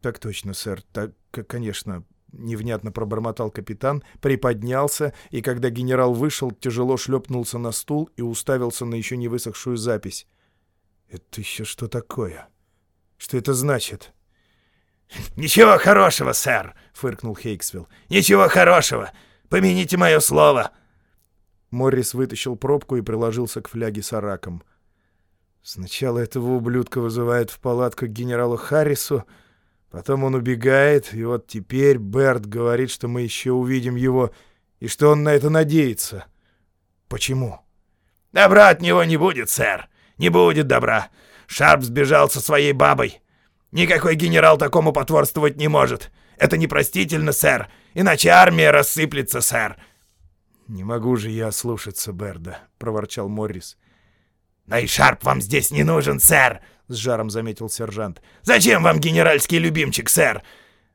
«Так точно, сэр. Так, конечно. — невнятно пробормотал капитан, приподнялся, и когда генерал вышел, тяжело шлепнулся на стул и уставился на еще не высохшую запись. «Это еще что такое? Что это значит?» «Ничего хорошего, сэр!» — фыркнул Хейксвилл. «Ничего хорошего! Помяните мое слово!» Моррис вытащил пробку и приложился к фляге с араком. «Сначала этого ублюдка вызывают в палатку к генералу Харрису, Потом он убегает, и вот теперь Берт говорит, что мы еще увидим его, и что он на это надеется. Почему? Добра от него не будет, сэр. Не будет добра. Шарп сбежал со своей бабой. Никакой генерал такому потворствовать не может. Это непростительно, сэр. Иначе армия рассыплется, сэр. «Не могу же я слушаться Берда», — проворчал Моррис. «Но и Шарп вам здесь не нужен, сэр!» — с жаром заметил сержант. «Зачем вам генеральский любимчик, сэр?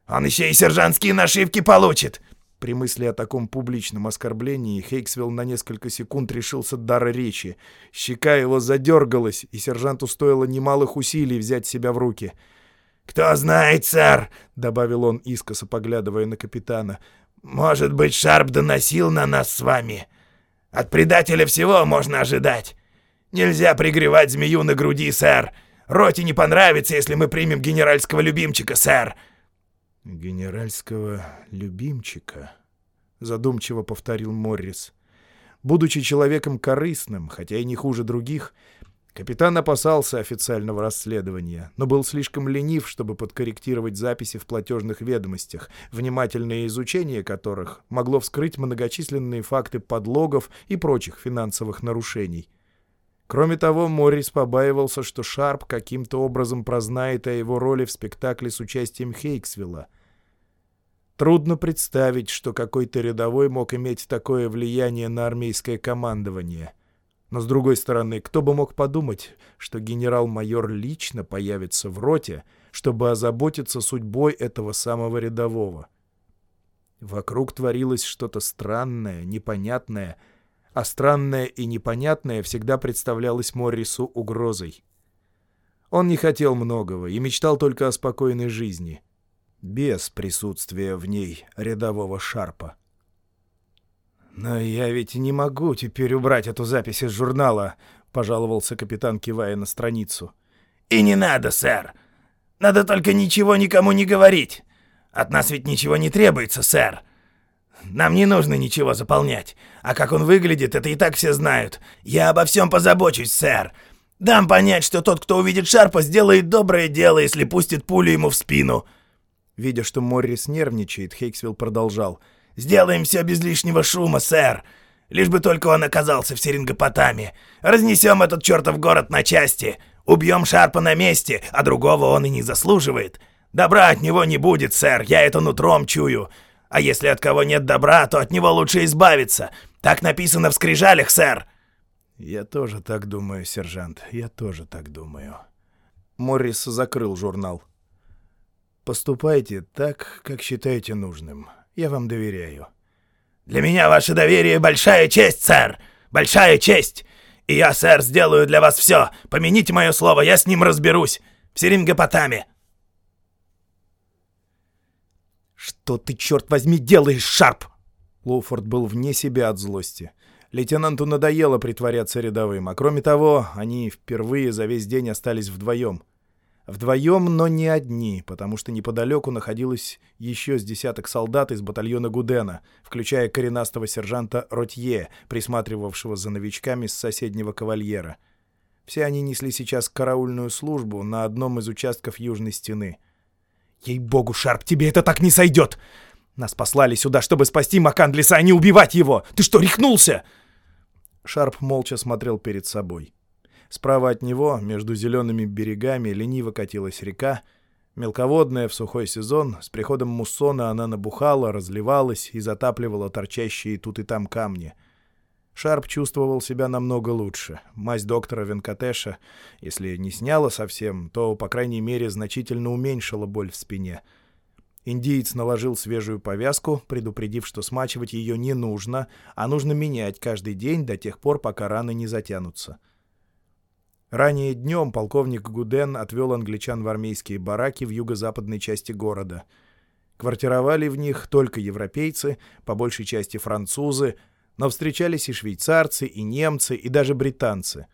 Он еще и сержантские нашивки получит!» При мысли о таком публичном оскорблении Хейксвилл на несколько секунд решился дара речи. Щека его задергалась, и сержанту стоило немалых усилий взять себя в руки. «Кто знает, сэр!» — добавил он, искоса поглядывая на капитана. «Может быть, Шарп доносил на нас с вами? От предателя всего можно ожидать. Нельзя пригревать змею на груди, сэр. Роте не понравится, если мы примем генеральского любимчика, сэр!» «Генеральского любимчика», — задумчиво повторил Моррис. Будучи человеком корыстным, хотя и не хуже других, капитан опасался официального расследования, но был слишком ленив, чтобы подкорректировать записи в платежных ведомостях, внимательное изучение которых могло вскрыть многочисленные факты подлогов и прочих финансовых нарушений. Кроме того, Моррис побаивался, что Шарп каким-то образом прознает о его роли в спектакле с участием Хейксвилла. Трудно представить, что какой-то рядовой мог иметь такое влияние на армейское командование. Но, с другой стороны, кто бы мог подумать, что генерал-майор лично появится в роте, чтобы озаботиться судьбой этого самого рядового. Вокруг творилось что-то странное, непонятное, а странное и непонятное всегда представлялось Моррису угрозой. Он не хотел многого и мечтал только о спокойной жизни, без присутствия в ней рядового Шарпа. «Но я ведь не могу теперь убрать эту запись из журнала», — пожаловался капитан, кивая на страницу. «И не надо, сэр. Надо только ничего никому не говорить. От нас ведь ничего не требуется, сэр. Нам не нужно ничего заполнять. А как он выглядит, это и так все знают. Я обо всем позабочусь, сэр. Дам понять, что тот, кто увидит Шарпа, сделает доброе дело, если пустит пулю ему в спину». Видя, что Моррис нервничает, Хейксвилл продолжал — Сделаем все без лишнего шума, сэр. Лишь бы только он оказался в Серингопотаме. Разнесем этот чертов город на части. Убьем Шарпа на месте, а другого он и не заслуживает. Добра от него не будет, сэр, я это нутром чую. А если от кого нет добра, то от него лучше избавиться. Так написано в скрижалях, сэр». «Я тоже так думаю, сержант, я тоже так думаю». Моррис закрыл журнал. «Поступайте так, как считаете нужным. Я вам доверяю». «Для меня ваше доверие — большая честь, сэр! Большая честь! И я, сэр, сделаю для вас все! Помяните мое слово, я с ним разберусь! В Серингопотаме!» «Что ты, черт возьми, делаешь, Шарп?» Лоуфорд был вне себя от злости. Лейтенанту надоело притворяться рядовым, а кроме того, они впервые за весь день остались вдвоем — Вдвоем, но не одни, потому что неподалеку находилось еще с десяток солдат из батальона Гудена, включая коренастого сержанта Ротье, присматривавшего за новичками с соседнего кавальера. Все они несли сейчас караульную службу на одном из участков южной стены. «Ей-богу, Шарп, тебе это так не сойдет! Нас послали сюда, чтобы спасти Макандлиса, а не убивать его! Ты что, рехнулся?» Шарп молча смотрел перед собой. Справа от него, между зелеными берегами, лениво катилась река. Мелководная в сухой сезон, с приходом муссона она набухала, разливалась и затапливала торчащие тут и там камни. Шарп чувствовал себя намного лучше. Мазь доктора Венкатеша, если не сняла совсем, то, по крайней мере, значительно уменьшила боль в спине. Индиец наложил свежую повязку, предупредив, что смачивать ее не нужно, а нужно менять каждый день до тех пор, пока раны не затянутся. Ранее днем полковник Гуден отвел англичан в армейские бараки в юго-западной части города. Квартировали в них только европейцы, по большей части французы, но встречались и швейцарцы, и немцы, и даже британцы.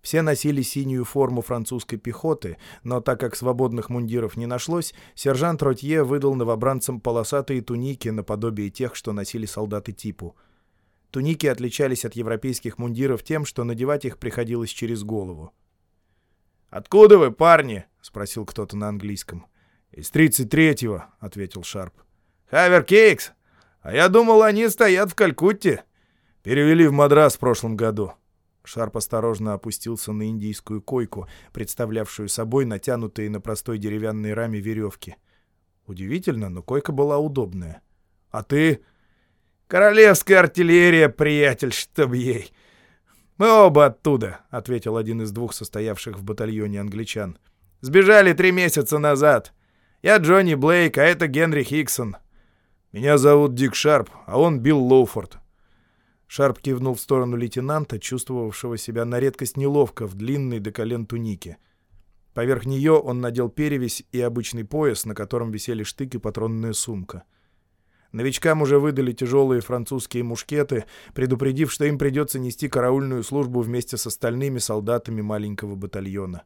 Все носили синюю форму французской пехоты, но так как свободных мундиров не нашлось, сержант Ротье выдал новобранцам полосатые туники наподобие тех, что носили солдаты типу — Туники отличались от европейских мундиров тем, что надевать их приходилось через голову. «Откуда вы, парни?» — спросил кто-то на английском. «Из 33-го», — ответил Шарп. «Хавер Кейкс? А я думал, они стоят в Калькутте. Перевели в Мадрас в прошлом году». Шарп осторожно опустился на индийскую койку, представлявшую собой натянутые на простой деревянной раме веревки. Удивительно, но койка была удобная. «А ты...» «Королевская артиллерия, приятель, чтоб ей!» «Мы оба оттуда», — ответил один из двух состоявших в батальоне англичан. «Сбежали три месяца назад. Я Джонни Блейк, а это Генри Хиксон. Меня зовут Дик Шарп, а он Билл Лоуфорд». Шарп кивнул в сторону лейтенанта, чувствовавшего себя на редкость неловко в длинной до колен тунике. Поверх нее он надел перевязь и обычный пояс, на котором висели штык и патронная сумка. — Новичкам уже выдали тяжелые французские мушкеты, предупредив, что им придется нести караульную службу вместе с остальными солдатами маленького батальона.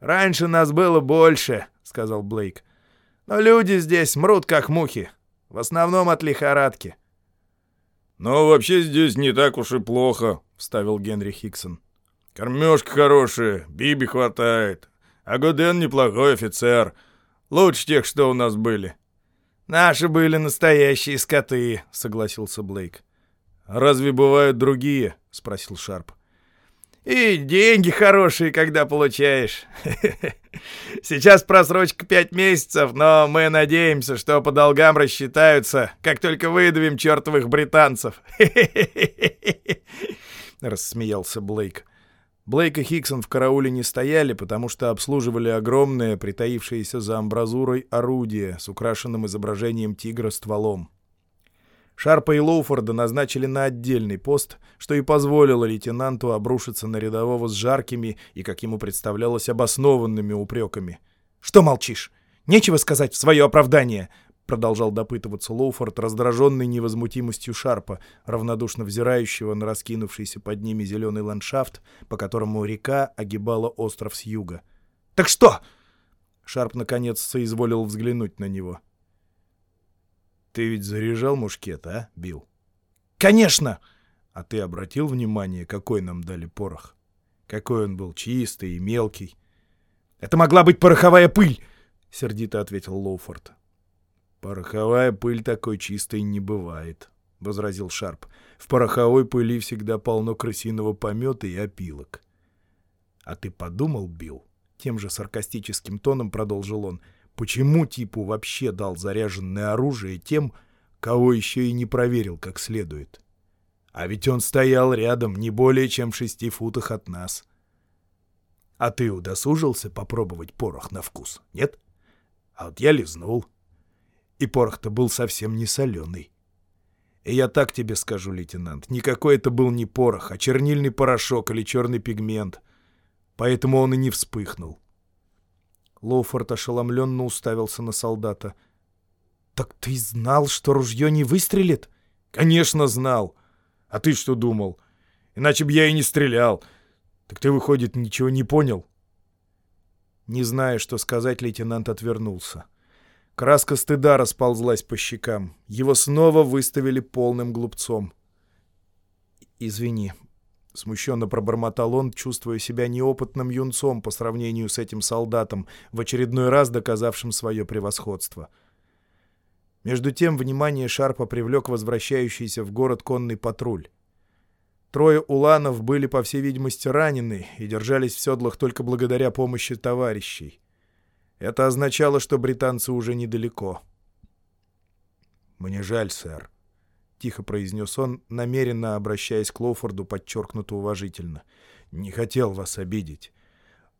«Раньше нас было больше», — сказал Блейк. «Но люди здесь мрут, как мухи. В основном от лихорадки». «Но вообще здесь не так уж и плохо», — вставил Генри Хиксон. «Кормежка хорошая, биби хватает. А Годен неплохой офицер. Лучше тех, что у нас были». «Наши были настоящие скоты», — согласился Блейк. «Разве бывают другие?» — спросил Шарп. «И деньги хорошие, когда получаешь. Сейчас просрочка пять месяцев, но мы надеемся, что по долгам рассчитаются, как только выдавим чертовых британцев. — рассмеялся Блейк. Блейк и Хиксон в карауле не стояли, потому что обслуживали огромное, притаившееся за амбразурой орудие с украшенным изображением тигра стволом. Шарпа и Лоуфорда назначили на отдельный пост, что и позволило лейтенанту обрушиться на рядового с жаркими и, как ему представлялось, обоснованными упреками. «Что молчишь? Нечего сказать в свое оправдание!» Продолжал допытываться Лоуфорд, раздраженный невозмутимостью Шарпа, равнодушно взирающего на раскинувшийся под ними зеленый ландшафт, по которому река огибала остров с юга. «Так что?» Шарп наконец соизволил взглянуть на него. «Ты ведь заряжал мушкет, а, Билл?» «Конечно!» «А ты обратил внимание, какой нам дали порох? Какой он был чистый и мелкий?» «Это могла быть пороховая пыль!» — сердито ответил Лоуфорд. «Пороховая пыль такой чистой не бывает», — возразил Шарп. «В пороховой пыли всегда полно крысиного помета и опилок». «А ты подумал, Билл?» — тем же саркастическим тоном продолжил он. «Почему типу вообще дал заряженное оружие тем, кого еще и не проверил как следует? А ведь он стоял рядом не более чем в шести футах от нас». «А ты удосужился попробовать порох на вкус, нет?» «А вот я лизнул». И порох-то был совсем не соленый. И я так тебе скажу, лейтенант, никакой это был не порох, а чернильный порошок или черный пигмент. Поэтому он и не вспыхнул. Лоуфорд ошеломленно уставился на солдата. «Так ты знал, что ружье не выстрелит?» «Конечно знал. А ты что думал? Иначе бы я и не стрелял. Так ты, выходит, ничего не понял?» Не зная, что сказать, лейтенант отвернулся. Краска стыда расползлась по щекам. Его снова выставили полным глупцом. «Извини», — смущенно пробормотал он, чувствуя себя неопытным юнцом по сравнению с этим солдатом, в очередной раз доказавшим свое превосходство. Между тем внимание Шарпа привлек возвращающийся в город конный патруль. Трое уланов были, по всей видимости, ранены и держались в седлах только благодаря помощи товарищей. Это означало, что британцы уже недалеко. «Мне жаль, сэр», — тихо произнес он, намеренно обращаясь к Лоуфорду подчеркнуто уважительно. «Не хотел вас обидеть.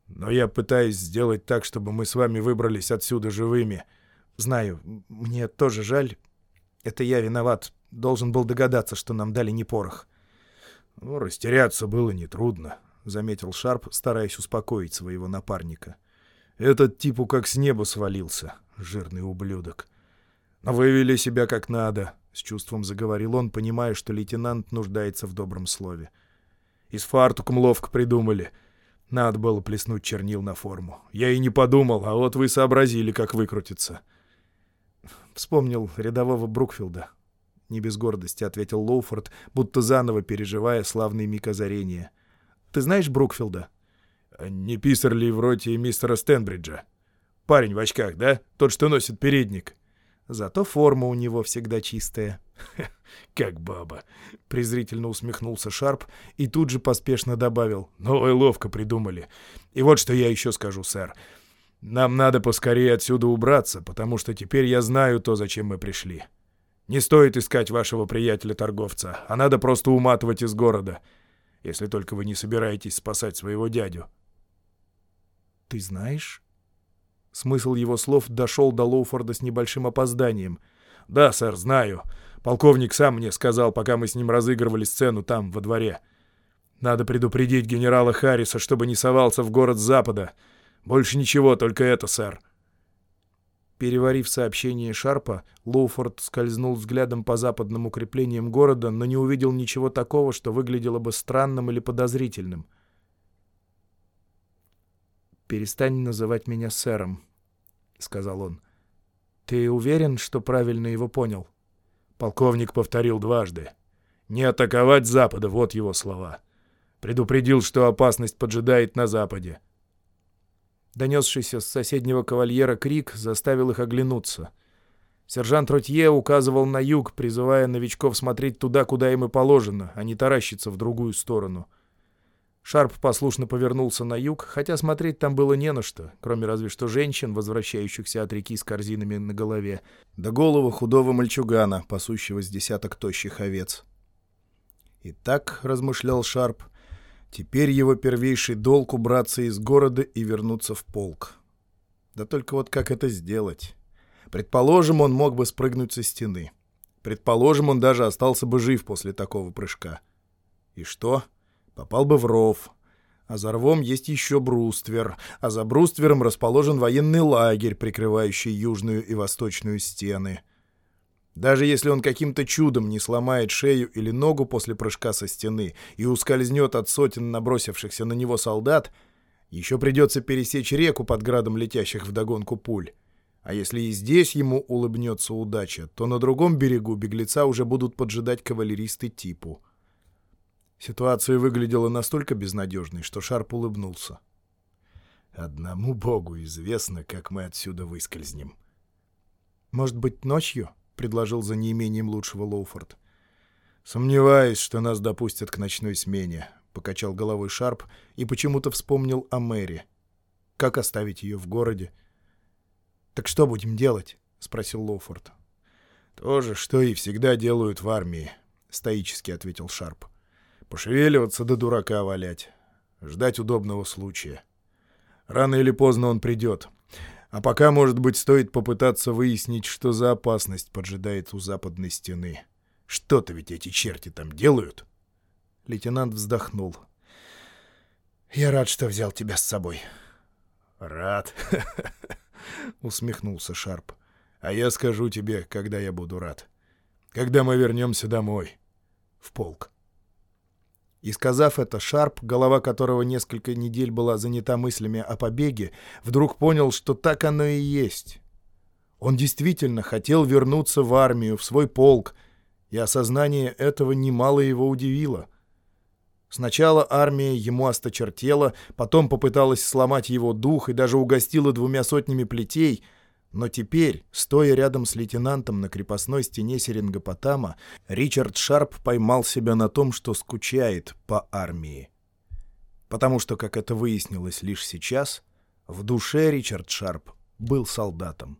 Но я пытаюсь сделать так, чтобы мы с вами выбрались отсюда живыми». «Знаю, мне тоже жаль. Это я виноват. Должен был догадаться, что нам дали не порох». «Ну, растеряться было нетрудно», — заметил Шарп, стараясь успокоить своего напарника. — этот типу как с неба свалился, жирный ублюдок. Но вы вели себя как надо, — с чувством заговорил он, понимая, что лейтенант нуждается в добром слове. И с фартуком ловко придумали. Надо было плеснуть чернил на форму. Я и не подумал, а вот вы сообразили, как выкрутиться. Вспомнил рядового Брукфилда. Не без гордости ответил Лоуфорд, будто заново переживая славный миг озарения. Ты знаешь Брукфилда? — не писар ли в роте мистера Стенбриджа? Парень в очках, да? Тот, что носит передник. Зато форма у него всегда чистая. «Как баба!» — презрительно усмехнулся Шарп и тут же поспешно добавил. «Новое ловко придумали. И вот что я еще скажу, сэр. Нам надо поскорее отсюда убраться, потому что теперь я знаю то, зачем мы пришли. Не стоит искать вашего приятеля-торговца, а надо просто уматывать из города, если только вы не собираетесь спасать своего дядю». «Ты знаешь?» Смысл его слов дошел до Лоуфорда с небольшим опозданием. «Да, сэр, знаю. Полковник сам мне сказал, пока мы с ним разыгрывали сцену там, во дворе. Надо предупредить генерала Харриса, чтобы не совался в город с запада. Больше ничего, только это, сэр». Переварив сообщение Шарпа, Лоуфорд скользнул взглядом по западным укреплениям города, но не увидел ничего такого, что выглядело бы странным или подозрительным — «Перестань называть меня сэром», — сказал он. «Ты уверен, что правильно его понял?» Полковник повторил дважды. «Не атаковать Запада» — вот его слова. Предупредил, что опасность поджидает на Западе. Донесшийся с соседнего кавальера крик заставил их оглянуться. Сержант Ротье указывал на юг, призывая новичков смотреть туда, куда им и положено, а не таращиться в другую сторону. Шарп послушно повернулся на юг, хотя смотреть там было не на что, кроме разве что женщин, возвращающихся от реки с корзинами на голове, да голого худого мальчугана, пасущего с десяток тощих овец. Итак, размышлял Шарп, теперь его первейший долг убраться из города и вернуться в полк. Да только вот как это сделать? Предположим, он мог бы спрыгнуть со стены. Предположим, он даже остался бы жив после такого прыжка. И что? Попал бы в ров. А за рвом есть еще бруствер, а за бруствером расположен военный лагерь, прикрывающий южную и восточную стены — даже если он каким-то чудом не сломает шею или ногу после прыжка со стены и ускользнет от сотен набросившихся на него солдат, еще придется пересечь реку под градом летящих вдогонку пуль. А если и здесь ему улыбнется удача, то на другом берегу беглеца уже будут поджидать кавалеристы типу. Ситуация выглядела настолько безнадежной, что Шарп улыбнулся. «Одному богу известно, как мы отсюда выскользнем». «Может быть, ночью?» — предложил за неимением лучшего Лоуфорд. «Сомневаюсь, что нас допустят к ночной смене», — покачал головой Шарп и почему-то вспомнил о Мэри. «Как оставить ее в городе?» «Так что будем делать?» — спросил Лоуфорд. «То же, что и всегда делают в армии», — стоически ответил Шарп. «Пошевеливаться до дурака валять. Ждать удобного случая. Рано или поздно он придет. А пока, может быть, стоит попытаться выяснить, что за опасность поджидает у западной стены. Что-то ведь эти черти там делают. Лейтенант вздохнул. «Я рад, что взял тебя с собой». «Рад?» — усмехнулся Шарп. «А я скажу тебе, когда я буду рад. Когда мы вернемся домой. В полк». И сказав это, Шарп, голова которого несколько недель была занята мыслями о побеге, вдруг понял, что так оно и есть. Он действительно хотел вернуться в армию, в свой полк, и осознание этого немало его удивило. Сначала армия ему осточертела, потом попыталась сломать его дух и даже угостила двумя сотнями плетей — но теперь, стоя рядом с лейтенантом на крепостной стене Серингопотама, Ричард Шарп поймал себя на том, что скучает по армии. Потому что, как это выяснилось лишь сейчас, в душе Ричард Шарп был солдатом.